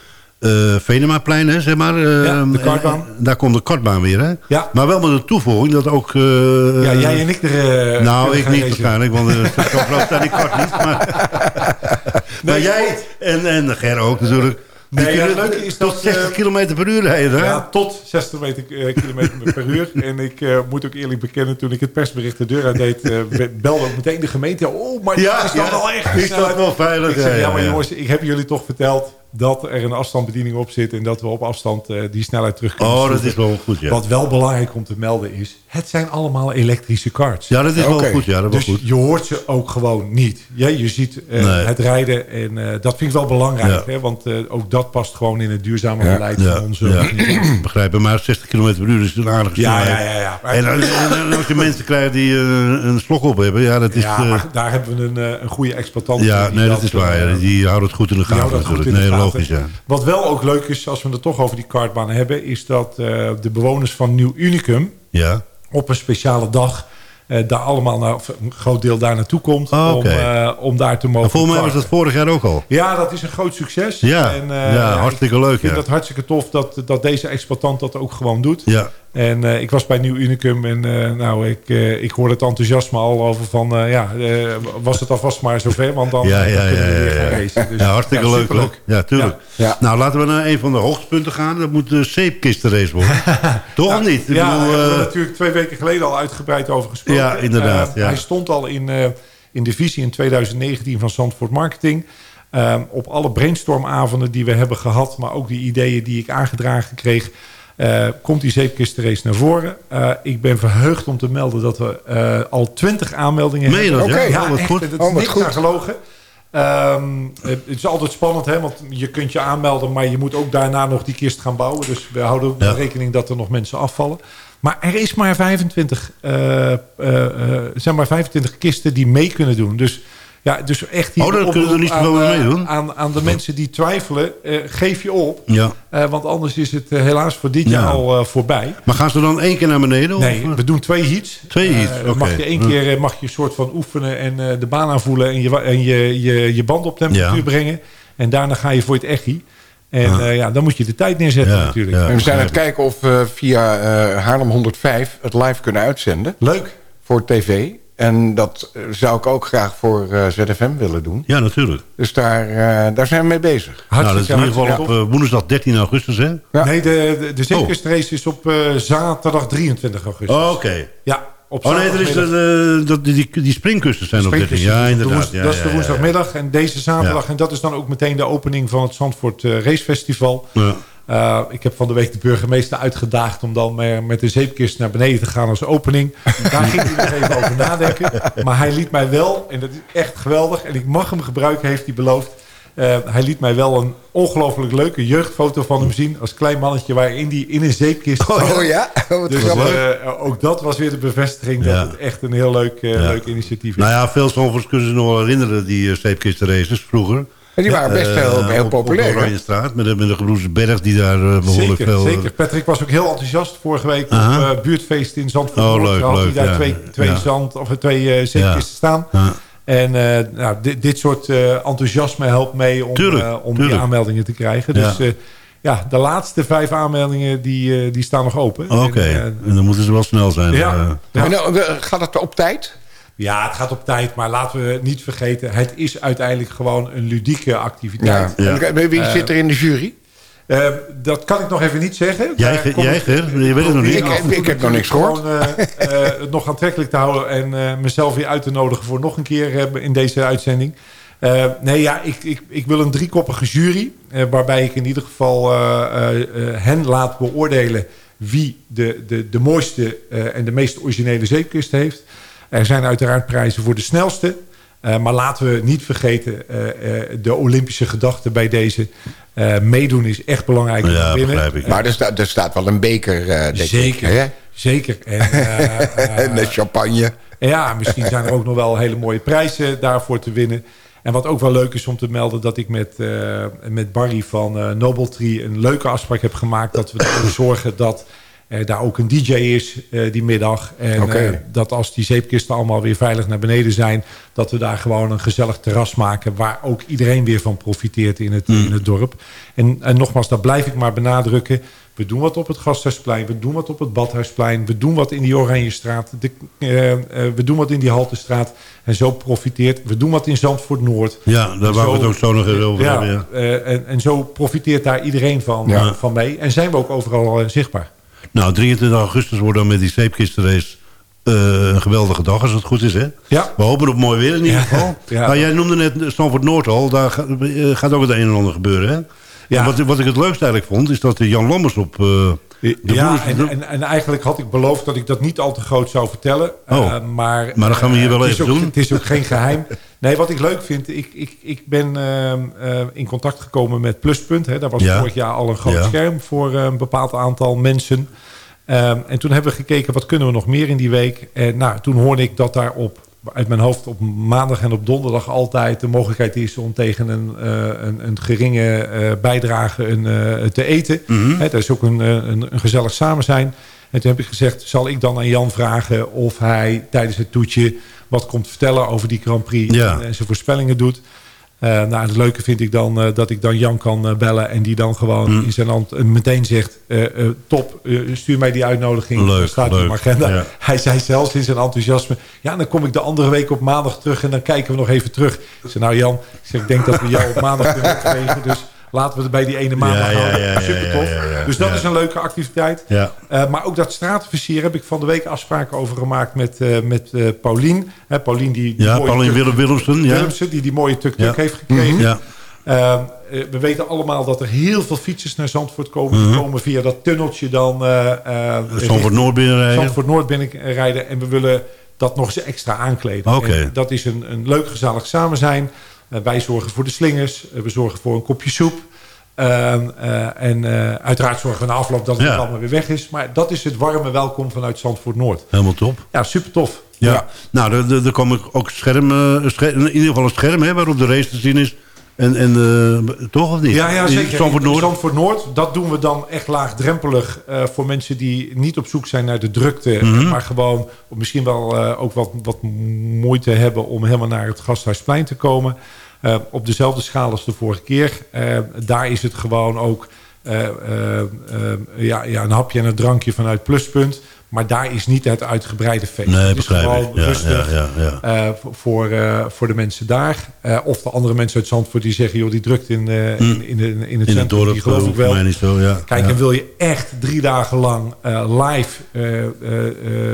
Speaker 5: eh eh, Venemaplein, hè, zeg maar. eh,
Speaker 8: Ja, de kartbaan.
Speaker 5: en daar komt de kartbaan weer, hè?
Speaker 8: Ja.
Speaker 5: Maar wel met de toevoeging dat ook... eh,
Speaker 8: Ja, jij en ik er... eh,
Speaker 5: nou, ik niet waarschijnlijk, want uh, zo groot staat die kart niet. Maar, maar jij en, en Ger ook natuurlijk. Die
Speaker 8: Nee,
Speaker 5: kunnen
Speaker 8: is
Speaker 5: tot
Speaker 8: dat,
Speaker 5: 60
Speaker 8: eh,
Speaker 5: km per uur rijden, hè?
Speaker 8: Ja, tot 60 meter, eh, kilometer (laughs) per uur. En ik eh, moet ook eerlijk bekennen, toen ik het persbericht de deur uit deed... eh, belde ook meteen de gemeente. Oh, maar
Speaker 5: Ja,
Speaker 8: is dat
Speaker 5: ja.
Speaker 8: wel echt
Speaker 5: Is dat wel veilig?
Speaker 8: Ik
Speaker 5: Ja,
Speaker 8: maar jongens, ik heb jullie toch verteld... dat er een afstandsbediening op zit... en dat we op afstand eh, die snelheid terug kunnen
Speaker 5: Oh, dat is wel goed, ja.
Speaker 8: Wat wel belangrijk om te melden is... het zijn allemaal elektrische karts.
Speaker 5: Ja, dat is wel goed, ja, dat is
Speaker 8: Dus
Speaker 5: goed.
Speaker 8: je hoort ze ook gewoon niet. Ja, je ziet eh,
Speaker 5: Nee.
Speaker 8: het rijden en eh, dat vind ik wel belangrijk.
Speaker 5: Ja.
Speaker 8: Hè, want eh, ook dat past gewoon in het duurzame
Speaker 4: Ja.
Speaker 8: beleid
Speaker 5: Ja,
Speaker 8: van onze
Speaker 5: ja. begrijpen. Maar 60 km per uur is een aardige
Speaker 8: Ja,
Speaker 5: snelheid.
Speaker 8: ja, ja. ja. Maar-
Speaker 5: En, als- en als je mensen krijgt die een slok op hebben, ja, dat is...
Speaker 8: ja,
Speaker 5: eh,
Speaker 8: maar daar hebben we een, een goede exploitant.
Speaker 5: ja, nee, dat is waar. ja. Die houden het goed in de gaten natuurlijk. Logisch, ja.
Speaker 8: Wat wel ook leuk is, als we het toch over die kartbaan hebben... is dat eh, de bewoners van Nieuw Unicum
Speaker 5: Ja,
Speaker 8: op een speciale dag... eh, daar allemaal naar, of een groot deel daar naartoe komt...
Speaker 5: Oh,
Speaker 8: om, eh, om daar te mogen
Speaker 5: volgens mij was dat vorig jaar ook al.
Speaker 8: Ja, dat is een groot succes.
Speaker 5: Ja,
Speaker 8: en,
Speaker 5: ja, hartstikke leuk,
Speaker 8: Ik vind het hartstikke tof dat, dat deze exploitant dat ook gewoon doet.
Speaker 5: Ja,
Speaker 8: En eh, ik was bij Nieuw Unicum en eh, nou, ik, eh, ik hoorde het enthousiasme al over van... ja, was het alvast maar zover, want dan,
Speaker 5: ja, ja, ja.
Speaker 8: kunnen we weer gaan racen. Dus,
Speaker 5: Ja, hartstikke leuk. hè? Ja, tuurlijk. Nou, laten we naar een van de hoogtepunten gaan. Dat moet de zeepkistenrace worden. (laughs) Toch niet? Ik
Speaker 8: ja,
Speaker 5: bedoel,
Speaker 8: hebben we
Speaker 5: eh,
Speaker 8: natuurlijk twee weken geleden al uitgebreid over gesproken.
Speaker 5: Ja, inderdaad, ja.
Speaker 8: Hij stond al in, in de visie in 2019 van Zandvoort Marketing. Eh, op alle brainstormavonden die we hebben gehad... maar ook die ideeën die ik aangedragen kreeg... eh, komt die zeepkistenrace naar voren. Eh, ik ben verheugd om te melden dat we eh, al 20 aanmeldingen
Speaker 5: Meen
Speaker 8: hebben.
Speaker 5: dat, ja?
Speaker 8: ja, echt,
Speaker 5: goed.
Speaker 8: Het is
Speaker 4: Oh, wat
Speaker 8: niks
Speaker 4: goed.
Speaker 8: aan gelogen. Ehm, het is altijd spannend, hè, want je kunt je aanmelden... maar je moet ook daarna nog die kist gaan bouwen. Dus we houden ook
Speaker 5: Ja.
Speaker 8: rekening dat er nog mensen afvallen. Maar er is maar 25, eh, eh, eh, zijn maar 25 kisten die mee kunnen doen. Dus, ja, dus echt hier
Speaker 5: Oh,
Speaker 8: de
Speaker 5: kunnen er
Speaker 8: oproep
Speaker 5: niet
Speaker 8: aan,
Speaker 5: mee
Speaker 8: eh,
Speaker 5: meedoen?
Speaker 8: Aan, aan de mensen die twijfelen, eh, geef je op.
Speaker 5: ja.
Speaker 8: Eh, want anders is het helaas voor dit
Speaker 5: Ja.
Speaker 8: jaar al eh, voorbij.
Speaker 5: Maar gaan ze dan één keer naar beneden?
Speaker 8: Nee,
Speaker 5: of?
Speaker 8: we doen twee heats.
Speaker 5: Twee heats,
Speaker 8: dan
Speaker 5: oké.
Speaker 8: Mag je één keer mag je een soort van oefenen en eh, de baan aanvoelen en je, en je, je, je band op temperatuur
Speaker 5: Ja.
Speaker 8: brengen. En daarna ga je voor het echi. En
Speaker 5: Ja.
Speaker 8: eh, ja, dan moet je de tijd neerzetten
Speaker 5: Ja,
Speaker 8: natuurlijk.
Speaker 5: ja.
Speaker 4: En we zijn aan het kijken of we via eh, Haarlem 105 het live kunnen uitzenden.
Speaker 8: Leuk.
Speaker 4: Voor tv. En dat eh, zou ik ook graag voor eh, ZFM willen doen.
Speaker 5: Ja, natuurlijk.
Speaker 4: Dus daar, eh, daar zijn we mee bezig.
Speaker 5: nou, dat is in ieder geval
Speaker 8: hartstikke
Speaker 5: op woensdag 13 augustus, hè?
Speaker 4: Ja.
Speaker 8: Nee, de, de, de zeepkistrace is op eh, zaterdag 23 augustus.
Speaker 5: Oh, Oké.
Speaker 8: Ja, op
Speaker 5: Oh nee, er is de, die, die, die springkussen zijn op 13.
Speaker 8: Springkussen
Speaker 5: Ja, inderdaad.
Speaker 8: woens-
Speaker 5: Ja,
Speaker 8: dat is de woensdagmiddag. En deze zaterdag,
Speaker 5: Ja.
Speaker 8: en dat is dan ook meteen de opening van het Zandvoort Racefestival.
Speaker 5: Ja.
Speaker 8: Eh, ik heb van de week de burgemeester uitgedaagd om dan met de zeepkist naar beneden te gaan als opening. Daar ging hij nog even over nadenken. Maar hij liet mij wel, en dat is echt geweldig, en ik mag hem gebruiken, heeft hij beloofd. Eh, hij liet mij wel een ongelooflijk leuke jeugdfoto van hem zien als klein mannetje waarin die in een zeepkist zat.
Speaker 4: Oh ja? Wat
Speaker 8: Dus
Speaker 4: grappig.
Speaker 8: eh, ook dat was weer de bevestiging dat het echt een heel leuk, eh,
Speaker 5: Ja.
Speaker 8: leuk initiatief is.
Speaker 5: Nou ja, veel Zandvoorts kunnen ze nog wel herinneren, die uh, zeepkistenraces vroeger.
Speaker 4: En die waren best
Speaker 5: Eh,
Speaker 4: heel, heel
Speaker 5: op-
Speaker 4: populair.
Speaker 5: Op de? Oranjestraat, met de, met de Gebroeders Berg die daar eh, behoorlijk
Speaker 8: zeker,
Speaker 5: veel... eh,
Speaker 8: zeker. Patrick was ook heel enthousiast vorige week
Speaker 5: Aha.
Speaker 8: op uh, buurtfeest in Zandvoort.
Speaker 5: Oh, leuk, leuk,
Speaker 8: daar
Speaker 5: ja.
Speaker 8: twee, twee,
Speaker 5: Ja.
Speaker 8: zand, of, twee uh, zeepkisten staan.
Speaker 5: Ja.
Speaker 8: En uh, nou, dit, dit soort uh, enthousiasme helpt mee om,
Speaker 5: Tuurlijk,
Speaker 8: uh, om die aanmeldingen te krijgen.
Speaker 5: Ja.
Speaker 8: Dus uh, ja, de laatste vijf aanmeldingen die, die staan nog open.
Speaker 5: Oké,
Speaker 8: En,
Speaker 5: en, dan moeten ze wel snel zijn.
Speaker 8: Ja.
Speaker 5: eh.
Speaker 4: Ja. En, nou, gaat het op tijd?
Speaker 8: Ja, het gaat op tijd, maar laten we niet vergeten... het is uiteindelijk gewoon een ludieke activiteit.
Speaker 4: Ja. En wie zit er in de jury?
Speaker 8: Uh, dat kan ik nog even niet zeggen.
Speaker 5: Jij, jij Ger? Je weet het nog niet.
Speaker 4: Ik, ik, ik heb nog niks gehoord.
Speaker 8: Gewoon, uh, uh, het nog aantrekkelijk te houden en mezelf weer uit te nodigen voor nog een keer in deze uitzending. nee, ja, ik, ik, ik wil een driekoppige jury. waarbij ik in ieder geval hen laat beoordelen wie de, de, de mooiste en de meest originele zeepkist heeft. Er zijn uiteraard prijzen voor de snelste. Uh, maar laten we niet vergeten, uh, uh, de Olympische gedachte bij deze meedoen is echt belangrijk.
Speaker 5: Ja, begrijp ik.
Speaker 4: Maar er staat, er staat wel een beker, denk
Speaker 8: zeker,
Speaker 4: ik. Hè?
Speaker 8: Zeker. En, (laughs)
Speaker 4: en de champagne.
Speaker 8: Ja, misschien zijn er ook nog wel hele mooie prijzen daarvoor te winnen. En wat ook wel leuk is om te melden... dat ik met, eh, met Barry van eh Noble Tree een leuke afspraak heb gemaakt... dat we ervoor zorgen dat er daar ook een DJ is eh, die middag. En eh, dat als die zeepkisten allemaal weer veilig naar beneden zijn... dat we daar gewoon een gezellig terras maken... waar ook iedereen weer van profiteert in het, in het dorp. En, en nogmaals, dat blijf ik maar benadrukken... We doen wat op het Gasthuisplein, we doen wat op het Badhuisplein... we doen wat in die Oranjestraat, de, we doen wat in die Haltestraat. En zo profiteert... We doen wat in Zandvoort Noord.
Speaker 5: Ja, daar wou ik het ook zo nog even over
Speaker 8: ja,
Speaker 5: hebben. Ja.
Speaker 8: en, en zo profiteert daar iedereen van,
Speaker 4: Ja.
Speaker 8: van mee. En zijn we ook overal zichtbaar.
Speaker 5: Nou, 23 augustus wordt dan met die zeepkistenrace eh, een geweldige dag, als het goed is, hè?
Speaker 8: Ja.
Speaker 5: We hopen op mooi weer in ieder geval. (laughs)
Speaker 8: Ja.
Speaker 5: Nou, jij noemde net Stanford Noord al. Daar eh, gaat ook het een en ander gebeuren, hè?
Speaker 8: Ja.
Speaker 5: En wat, wat ik het leukste eigenlijk vond, is dat de Jan Lammers op... de
Speaker 8: ja, en, en, en eigenlijk had ik beloofd dat ik dat niet al te groot zou vertellen.
Speaker 5: Oh.
Speaker 8: Eh, maar,
Speaker 5: Maar dat gaan we hier wel
Speaker 8: eh, het
Speaker 5: even
Speaker 8: ook,
Speaker 5: doen.
Speaker 8: Het is ook geen geheim. Nee, wat ik leuk vind, ik, ik, ik ben ehm, eh, in contact gekomen met Pluspunt. Hè. Daar was
Speaker 5: Ja.
Speaker 8: vorig jaar al een groot
Speaker 5: Ja.
Speaker 8: scherm voor een bepaald aantal mensen. Ehm, en toen hebben we gekeken, wat kunnen we nog meer in die week? En nou, toen hoorde ik dat daar op, uit mijn hoofd op maandag en op donderdag altijd de mogelijkheid is om tegen een, eh, een, een geringe eh, bijdrage een, eh, te eten.
Speaker 5: Mhm.
Speaker 8: Dat is ook een, een, een gezellig samen zijn. En toen heb ik gezegd, zal ik dan aan Jan vragen of hij tijdens het toetje wat komt vertellen over die Grand Prix
Speaker 5: Ja.
Speaker 8: en, en zijn voorspellingen doet. Eh, nou, het leuke vind ik dan eh, dat ik dan Jan kan eh, bellen en die dan gewoon
Speaker 5: Mm.
Speaker 8: in zijn hand meteen zegt: Top, stuur mij die uitnodiging.
Speaker 5: Leuk,
Speaker 8: staat die op
Speaker 5: leuk,
Speaker 8: mijn agenda.
Speaker 5: ja. (laughs)
Speaker 8: Hij zei zelfs in zijn enthousiasme: Ja, dan kom ik de andere week op maandag terug en dan kijken we nog even terug. Ik zei: Nou, Jan, ik, zeg, ik denk dat we jou op maandag kunnen (laughs) krijgen. Dus laten we het bij die ene maandag
Speaker 5: Ja,
Speaker 8: houden.
Speaker 5: ja,
Speaker 8: Super tof. dus dat is een leuke activiteit. Eh, maar ook dat stratenversier heb ik van de week afspraken over gemaakt met, eh met eh Paulien. Hè, Paulien die, die
Speaker 5: Ja,
Speaker 8: mooie
Speaker 5: Paulien Willem Willemsen.
Speaker 8: Die die mooie tuk-tuk heeft gekregen.
Speaker 5: Ja.
Speaker 8: Eh, eh, we weten allemaal dat er heel veel fietsers naar Zandvoort komen. Die komen via dat tunneltje dan... eh eh,
Speaker 5: Zandvoort Noord binnenrijden.
Speaker 8: Zandvoort Noord binnenrijden. En we willen dat nog eens extra aankleden. En dat is een, een leuk gezellig samen zijn. Eh, wij zorgen voor de slingers. Eh, we zorgen voor een kopje soep. Ehm, eh, en uiteraard zorgen we na afloop dat het
Speaker 5: Ja.
Speaker 8: allemaal weer weg is. Maar dat is het warme welkom vanuit Zandvoort Noord.
Speaker 5: Helemaal top.
Speaker 8: Ja, super tof.
Speaker 5: Ja. Nou, er, komen ook scherm, eh, scherm, in ieder geval een scherm hè, waarop de race te zien is. En, en toch of niet?
Speaker 8: Ja, ja zeker.
Speaker 5: Zandvoort Noord.
Speaker 8: Zandvoort Noord. Dat doen we dan echt laagdrempelig voor mensen die niet op zoek zijn naar de drukte.
Speaker 5: Mhm.
Speaker 8: Maar gewoon misschien wel ook wat, wat moeite hebben om helemaal naar het Gasthuisplein te komen. Eh, op dezelfde schaal als de vorige keer. Eh, daar is het gewoon ook eh, ja, ja, een hapje en een drankje vanuit Pluspunt. Maar daar is niet het uitgebreide feest.
Speaker 5: Nee,
Speaker 8: het is gewoon.
Speaker 5: Ja,
Speaker 8: rustig.
Speaker 5: ja,
Speaker 8: voor- voor, voor de mensen daar. Of de andere mensen uit Zandvoort die zeggen... joh, die drukt in, eh, in, in, de- in het
Speaker 5: In
Speaker 8: centrum,
Speaker 5: dorp
Speaker 8: die geloof ik wel.
Speaker 5: mij niet zo, ja.
Speaker 8: Kijk, en wil je echt drie dagen lang live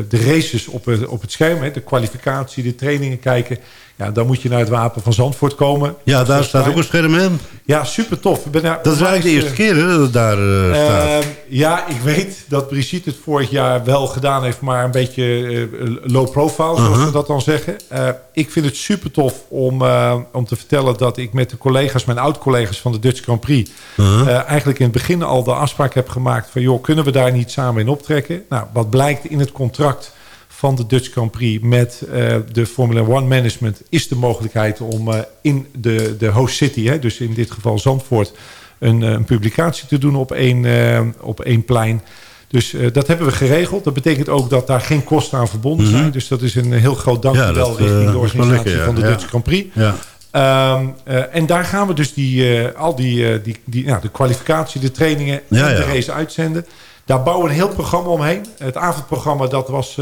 Speaker 8: de races op, het- op het scherm... Hè, de kwalificatie, de trainingen kijken... Ja, dan moet je naar het Wapen van Zandvoort komen.
Speaker 5: Ja, daar staat ook een scherm in.
Speaker 8: Ja, super tof. Ik ben daar
Speaker 5: Dat is eigenlijk de eerste keer hè, dat het daar eh, staat.
Speaker 8: Ja, ik weet dat Brigitte het vorig jaar wel gedaan heeft, maar een beetje eh, low profile, zoals
Speaker 5: Uh-huh.
Speaker 8: we dat dan zeggen. Ik vind het super tof om, om te vertellen dat ik met de collega's, mijn oud-collega's van de Dutch Grand Prix,
Speaker 5: Uh-huh.
Speaker 8: eigenlijk in het begin al de afspraak heb gemaakt van, joh, kunnen we daar niet samen in optrekken? Nou, wat blijkt in het contract van de Dutch Grand Prix met eh, de Formula One management is de mogelijkheid om eh, in de, de host city, hè, dus in dit geval Zandvoort, een, eh, een publicatie te doen op één, op één plein. Dus dat hebben we geregeld. Dat betekent ook dat daar geen kosten aan verbonden
Speaker 5: Mhm.
Speaker 8: zijn. Dus dat is een heel groot
Speaker 5: Ja,
Speaker 8: dankjewel
Speaker 5: eh,
Speaker 8: richting de organisatie
Speaker 5: lekker, ja.
Speaker 8: van de
Speaker 5: Ja.
Speaker 8: Dutch Grand Prix.
Speaker 5: ja.
Speaker 8: Ehm, eh, en daar gaan we dus die, eh, al die, eh, die, die, nou, de kwalificatie, de trainingen
Speaker 5: Ja,
Speaker 8: en de
Speaker 5: ja.
Speaker 8: race uitzenden. Daar bouwen we een heel programma omheen. Het avondprogramma dat was,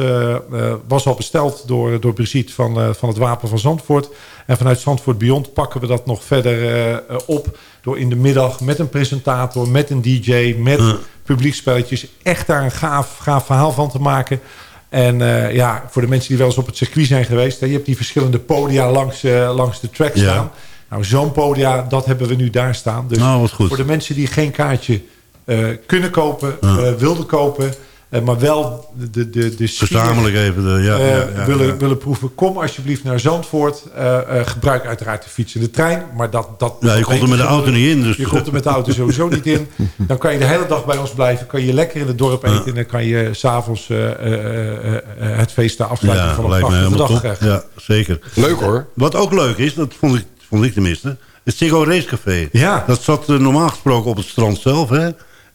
Speaker 8: was al besteld door, door Brigitte van, van het Wapen van Zandvoort. En vanuit Zandvoort Beyond pakken we dat nog verder op. Door in de middag met een presentator, met een DJ, met publiekspelletjes... echt daar een gaaf, gaaf verhaal van te maken... En eh, ja, voor de mensen die wel eens op het circuit zijn geweest... Hè, je hebt die verschillende podia langs, eh, langs de track
Speaker 5: Ja.
Speaker 8: staan. Nou, zo'n podia, dat hebben we nu daar staan. Dus
Speaker 5: Nou, wat goed.
Speaker 8: voor de mensen die geen kaartje eh, kunnen kopen,
Speaker 5: Ja.
Speaker 8: wilden kopen... eh, maar wel de, de, de, de
Speaker 5: Gezamenlijk even. De, ja,
Speaker 8: eh,
Speaker 5: ja, ja,
Speaker 8: willen,
Speaker 5: ja.
Speaker 8: willen proeven... kom alsjeblieft naar Zandvoort. Eh, eh, gebruik uiteraard de fiets en de trein. Maar dat, dat,
Speaker 5: Ja, je komt er met de auto niet in. Dus,
Speaker 8: je komt er met de auto sowieso niet in. (laughs) Dan kan je de hele dag bij ons blijven. Kan je lekker in het dorp eten. En dan kan je s'avonds uh, het feest daar afsluiten
Speaker 5: ja,
Speaker 8: van een
Speaker 5: lijkt me
Speaker 8: prachtige dag.
Speaker 5: Ja, zeker.
Speaker 4: Leuk hoor.
Speaker 5: Wat ook leuk is, dat vond ik vond ik tenminste. Het Ziggo Racecafé.
Speaker 8: Ja.
Speaker 5: Dat zat normaal gesproken op het strand zelf. Hè?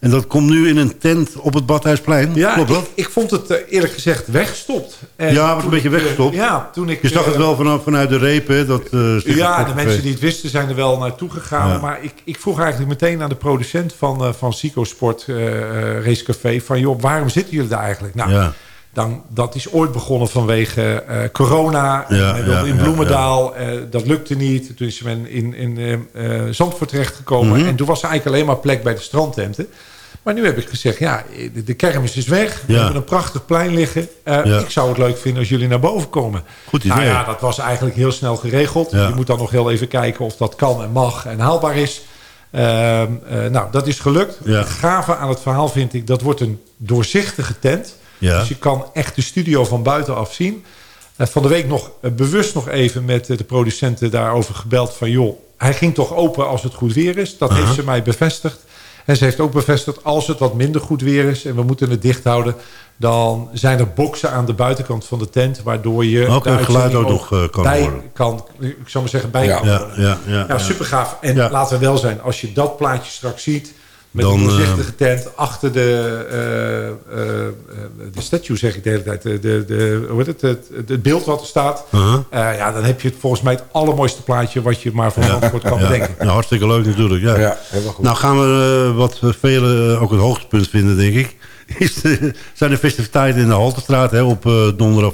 Speaker 5: En dat komt nu in een tent op het Badhuisplein.
Speaker 8: Ja,
Speaker 5: Klopt
Speaker 8: ik,
Speaker 5: dat?
Speaker 8: ik vond het eh, eerlijk gezegd weggestopt. En
Speaker 5: Ja, het was een beetje
Speaker 8: ik, eh,
Speaker 5: weggestopt.
Speaker 8: Ja, toen ik...
Speaker 5: Je zag het
Speaker 8: eh,
Speaker 5: wel vanaf, vanuit de reep, hè? Dat,
Speaker 8: Ja, de mensen die het wisten zijn er wel naartoe gegaan.
Speaker 5: Ja.
Speaker 8: Maar ik, ik vroeg eigenlijk meteen aan de producent van, van Zico Sport Racecafé... van joh, waarom zitten jullie daar eigenlijk? Nou,
Speaker 5: Ja.
Speaker 8: dan, dat is ooit begonnen vanwege corona.
Speaker 5: Ja, ja,
Speaker 8: in
Speaker 5: ja,
Speaker 8: Bloemendaal, dat lukte niet. Toen is men in, in eh, Zandvoort terechtgekomen.
Speaker 5: Mhm.
Speaker 8: En toen was er eigenlijk alleen maar plek bij de strandtenten. Maar nu heb ik gezegd, ja, de, de kermis is weg. We hebben een prachtig plein liggen. Eh,
Speaker 5: Ja.
Speaker 8: Ik zou het leuk vinden als jullie naar boven komen.
Speaker 5: Goed
Speaker 8: Nou ja, dat was eigenlijk heel snel geregeld.
Speaker 5: Ja.
Speaker 8: Je moet dan nog heel even kijken of dat kan en mag en haalbaar is. Ehm, eh, nou, dat is gelukt. Het gave aan het verhaal vind ik, dat wordt een doorzichtige tent.
Speaker 5: Ja.
Speaker 8: Dus je kan echt de studio van buitenaf zien. Eh, van de week nog bewust nog even met de producenten daarover gebeld van... joh, hij ging toch open als het goed weer is. Dat heeft ze mij bevestigd. En ze heeft ook bevestigd, als het wat minder goed weer is... en we moeten het dicht houden... dan zijn er boksen aan de buitenkant van de tent... waardoor je
Speaker 5: Ook het geluid ook nog, eh, kan
Speaker 8: bij
Speaker 5: horen.
Speaker 8: kan, ik zou maar zeggen, bij
Speaker 4: Ja.
Speaker 8: kan
Speaker 5: Ja, ja, ja,
Speaker 8: Ja,
Speaker 5: ja.
Speaker 8: super gaaf. En
Speaker 5: Ja.
Speaker 8: laten we wel zijn, als je dat plaatje straks ziet... met
Speaker 5: Dan,
Speaker 8: een
Speaker 5: eh,
Speaker 8: doorzichtige tent achter de, eh, eh, de statue, zeg ik de hele tijd. De, de, de, hoe heet het, het, het beeld wat er staat.
Speaker 5: Uh-huh.
Speaker 8: Ja, dan heb je het volgens mij het allermooiste plaatje... wat je maar van Zandvoort kan
Speaker 5: Ja,
Speaker 8: bedenken.
Speaker 5: ja, hartstikke leuk natuurlijk. Ja.
Speaker 4: Ja, helemaal goed.
Speaker 5: Nou gaan we, wat velen ook het hoogtepunt vinden, denk ik... (laughs) Is de, zijn de festiviteiten in de Haltestraat hè, op donderdag,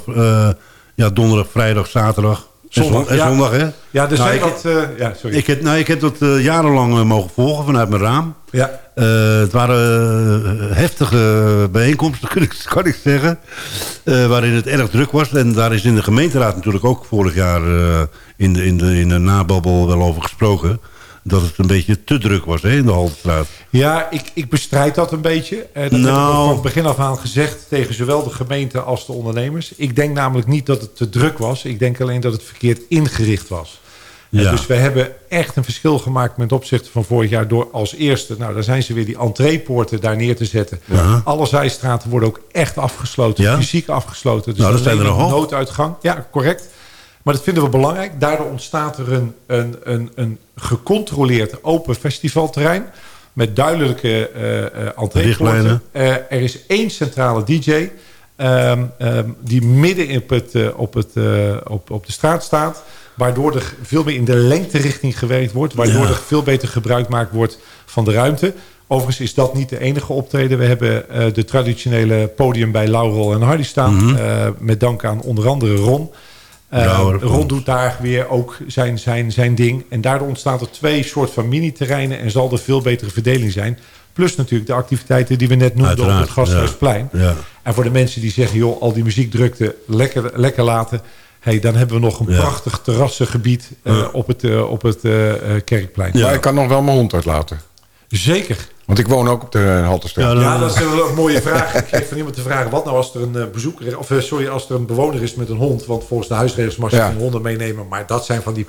Speaker 5: ja, donderdag, vrijdag, zaterdag en
Speaker 8: Zondag,
Speaker 5: zon- en
Speaker 8: ja.
Speaker 5: zondag. Hè?
Speaker 8: Ja, er
Speaker 5: Nou, ik-
Speaker 8: wat... eh, ja, sorry.
Speaker 5: Ik heb, nou, ik heb dat eh, jarenlang eh, mogen volgen vanuit mijn raam.
Speaker 8: ja.
Speaker 5: Het waren heftige bijeenkomsten, (laughs) kan ik, kan ik zeggen. Waarin het erg druk was. En daar is in de gemeenteraad natuurlijk ook vorig jaar in, de, in, de, in de nababbel wel over gesproken. Dat het een beetje te druk was hè, in de Haltestraat.
Speaker 8: Ja, ik, ik bestrijd dat een beetje. Eh, dat heb ik
Speaker 5: Nou.
Speaker 8: van het begin af aan gezegd tegen zowel de gemeente als de ondernemers. Ik denk namelijk niet dat het te druk was. Ik denk alleen dat het verkeerd ingericht was. Eh,
Speaker 5: Ja.
Speaker 8: dus we hebben echt een verschil gemaakt met opzichte van vorig jaar... door als eerste, nou daar zijn ze weer die entreepoorten daar neer te zetten.
Speaker 5: Ja.
Speaker 8: Alle zijstraten worden ook echt afgesloten,
Speaker 5: Ja?
Speaker 8: fysiek afgesloten. Dus
Speaker 5: Nou, dat zijn er
Speaker 8: nooduitgang. Ja, correct. Maar dat vinden we belangrijk. Daardoor ontstaat er een, een, een, een gecontroleerd open festivalterrein... met duidelijke.
Speaker 5: Richtlijnen.
Speaker 8: Eh, er is één centrale DJ... ehm, ehm, die midden op, het, op, het, op, op de straat staat... waardoor er veel meer in de lengterichting gewerkt wordt... waardoor
Speaker 5: Ja.
Speaker 8: er veel beter gebruik gemaakt wordt van de ruimte... Overigens is dat niet de enige optreden. We hebben eh, de traditionele podium bij Laurel en Hardy staan.
Speaker 5: Mhm.
Speaker 8: met dank aan onder andere Ron. Eh,
Speaker 5: Brouwer,
Speaker 8: Ron
Speaker 5: Ron.
Speaker 8: doet daar weer ook zijn, zijn, zijn ding. En daardoor ontstaan er twee soort van mini-terreinen... en zal er veel betere verdeling zijn. Plus natuurlijk de activiteiten die we net noemden op het Gasthuisplein.
Speaker 5: Ja.
Speaker 8: En voor de mensen die zeggen... joh, al die muziekdrukte lekker, lekker laten... Hey, dan hebben we nog een
Speaker 5: Ja.
Speaker 8: prachtig terrassengebied eh,
Speaker 5: Ja.
Speaker 8: op het, eh, op het Kerkplein.
Speaker 5: Ja.
Speaker 4: Ik kan nog wel mijn hond uitlaten.
Speaker 8: Zeker.
Speaker 4: Want ik woon ook op de Halterstraat.
Speaker 5: Ja, dan-
Speaker 8: Ja, dat is wel een mooie vraag. Ik kreeg van iemand te vragen... wat nou als er een eh, bezoeker... of eh, sorry, als er een bewoner is met een hond... want volgens de huisregels mag je
Speaker 4: Ja.
Speaker 8: geen honden meenemen... maar dat zijn van die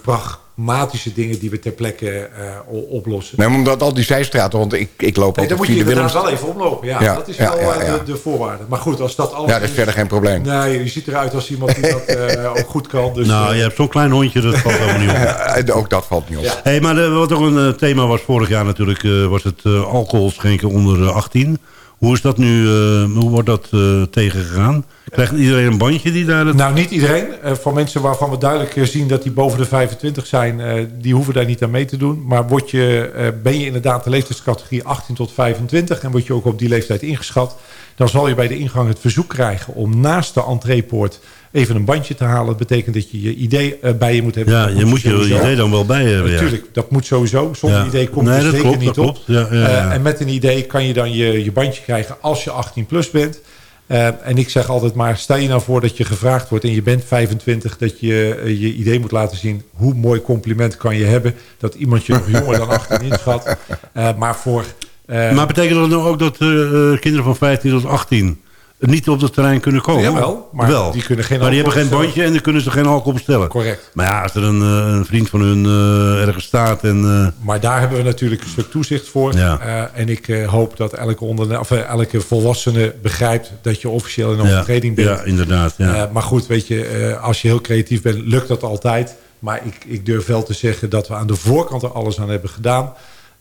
Speaker 8: pragmatische dingen... die we ter plekke eh, oplossen.
Speaker 4: Nee, omdat al die zijstraten, want ik, ik loop
Speaker 8: Nee,
Speaker 4: altijd
Speaker 8: dan moet je inderdaad
Speaker 4: Willems.
Speaker 8: wel even omlopen. Ja,
Speaker 4: Ja,
Speaker 8: dat is
Speaker 4: ja,
Speaker 8: wel
Speaker 4: ja,
Speaker 8: eh,
Speaker 4: ja.
Speaker 8: De, de voorwaarde. Maar goed, als dat alles
Speaker 4: Ja, dat is verder geen probleem.
Speaker 8: Nee, je ziet eruit als iemand die dat eh, (laughs) ook goed kan. Dus,
Speaker 5: nou, je hebt zo'n klein hondje, dat valt helemaal niet op. (laughs)
Speaker 4: Ook dat valt niet op.
Speaker 8: Ja.
Speaker 5: Hey, maar wat ook een thema was vorig jaar natuurlijk... eh, was het eh, alcohol schenken onder eh, 18. Hoe is dat nu, eh, hoe wordt dat eh, tegengegaan? Krijgt iedereen een bandje die daar...
Speaker 8: Nou, niet iedereen. Eh, voor mensen waarvan we duidelijk zien dat die boven de 25 zijn, die hoeven daar niet aan mee te doen. Maar word je, ben je inderdaad de leeftijdscategorie 18 tot 25 en word je ook op die leeftijd ingeschat, dan zal je bij de ingang het verzoek krijgen om naast de entreepoort even een bandje te halen. Dat betekent dat je je idee eh, bij je moet hebben.
Speaker 5: ja, je moet je
Speaker 8: sowieso.
Speaker 5: idee dan wel bij hebben. ja.
Speaker 8: Natuurlijk, dat moet sowieso. Zonder
Speaker 5: Ja.
Speaker 8: idee komt
Speaker 5: Nee,
Speaker 8: je
Speaker 5: dat
Speaker 8: zeker
Speaker 5: klopt,
Speaker 8: niet
Speaker 5: dat
Speaker 8: op.
Speaker 5: klopt. Ja, ja, ja.
Speaker 8: Eh, en met een idee kan je dan je, je bandje krijgen als je 18 plus bent. Eh, en ik zeg altijd maar, stel je nou voor dat je gevraagd wordt en je bent 25, dat je eh, je idee moet laten zien. Hoe mooi compliment kan je hebben dat iemand je nog (laughs) jonger dan 18 inschat. Eh, maar voor... eh,
Speaker 5: Maar betekent dat nou ook dat eh, eh, kinderen van 15 tot 18 niet op het terrein kunnen komen?
Speaker 8: Jawel, maar
Speaker 5: Wel.
Speaker 8: die kunnen geen
Speaker 5: Maar die hebben geen bandje en dan kunnen ze geen alcohol bestellen.
Speaker 8: Correct.
Speaker 5: Maar ja, als er een, eh, een vriend van hun eh, ergens staat en... eh,
Speaker 8: Maar daar hebben we natuurlijk een stuk toezicht voor.
Speaker 5: Ja.
Speaker 8: En ik hoop dat elke, onderne- of, elke volwassene begrijpt dat je officieel in
Speaker 5: ja,
Speaker 8: overtreding bent.
Speaker 5: ja, inderdaad. Ja.
Speaker 8: Maar goed, weet je, als je heel creatief bent, lukt dat altijd. Maar ik, ik durf wel te zeggen dat we aan de voorkant er alles aan hebben gedaan.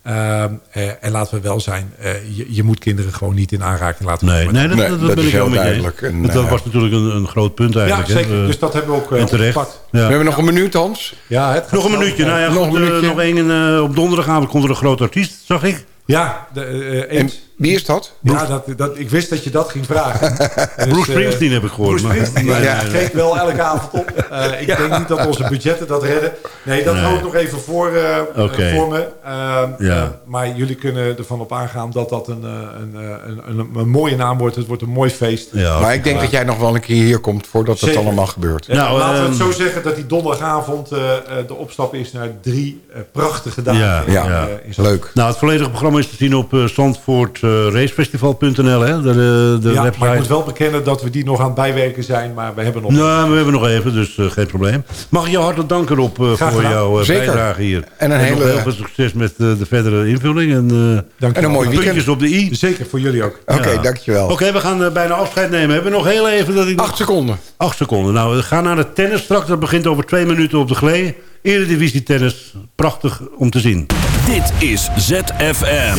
Speaker 8: Ehm, eh, en laten we wel zijn, eh, je, je moet kinderen gewoon niet in aanraking laten
Speaker 5: Nee,
Speaker 8: komen.
Speaker 5: nee, dat,
Speaker 4: Nee,
Speaker 5: dat,
Speaker 4: dat
Speaker 5: ben
Speaker 4: is
Speaker 5: ik wel
Speaker 4: heel duidelijk. En,
Speaker 5: dat
Speaker 4: eh,
Speaker 5: was natuurlijk een, een groot punt
Speaker 8: Ja,
Speaker 5: eigenlijk. hè.
Speaker 8: zeker. Dus dat hebben we ook eh,
Speaker 5: en terecht. Ja.
Speaker 4: We hebben nog een minuut, Hans.
Speaker 8: Ja, het
Speaker 5: Nog een minuutje. Nou ja,
Speaker 4: Nog
Speaker 5: goed,
Speaker 4: een minuutje.
Speaker 5: nog één. eh, op donderdagavond komt er een groot artiest, zag ik.
Speaker 8: Ja, de, eh,
Speaker 4: En
Speaker 8: eens.
Speaker 4: Wie is dat?
Speaker 8: Ja, dat, dat, ik wist dat je dat ging vragen. (laughs) Dus,
Speaker 5: Bruce
Speaker 8: eh,
Speaker 5: Springsteen heb ik gehoord.
Speaker 8: Bruce
Speaker 5: maar-
Speaker 8: ja, keek wel elke avond op. Eh, ik denk niet dat onze budgetten dat redden. Nee, dat
Speaker 5: Nee.
Speaker 8: hou ik nog even voor,
Speaker 5: Oké.
Speaker 8: voor me. Ehm,
Speaker 5: Ja.
Speaker 8: maar jullie kunnen ervan op aangaan dat dat een, eh, een, eh, een, een, een mooie naam wordt. Het wordt een mooi feest.
Speaker 5: Ja,
Speaker 4: Maar ik denk dat jij nog wel een keer hier komt voordat het allemaal gebeurt.
Speaker 5: Nou,
Speaker 8: laten we het
Speaker 5: ehm,
Speaker 8: zo zeggen dat die donderdagavond de opstap is naar drie prachtige dagen.
Speaker 5: Ja,
Speaker 8: in,
Speaker 4: ja.
Speaker 8: eh, in Zandvoort.
Speaker 4: Leuk.
Speaker 5: Nou, het volledige programma is te zien op uh, zandvoortracefestival.nl, hè? De, de, de
Speaker 8: Ja,
Speaker 5: website.
Speaker 8: maar ik moet wel bekennen dat we die nog aan het bijwerken zijn. Maar we hebben nog...
Speaker 5: Nou, we hebben nog even, dus eh, geen probleem. Mag ik jou hartelijk danken op eh, voor jouw eh, bijdrage hier.
Speaker 4: En een hele-
Speaker 5: heel veel succes met eh, de verdere invulling. En, eh
Speaker 8: Dank je
Speaker 4: En een
Speaker 8: wel.
Speaker 4: mooi weekend.
Speaker 5: puntjes op de i.
Speaker 8: Zeker, voor jullie ook.
Speaker 4: Oké,
Speaker 5: Ja.
Speaker 4: dankjewel.
Speaker 5: Oké, we gaan eh, bijna afscheid nemen. Hebben we nog heel even dat ik... nog-
Speaker 4: Acht seconden.
Speaker 5: Acht seconden. Nou, we gaan naar de tennis straks. Dat begint over twee minuten op de glee. Eredivisie tennis. Prachtig om te zien.
Speaker 2: Dit is ZFM.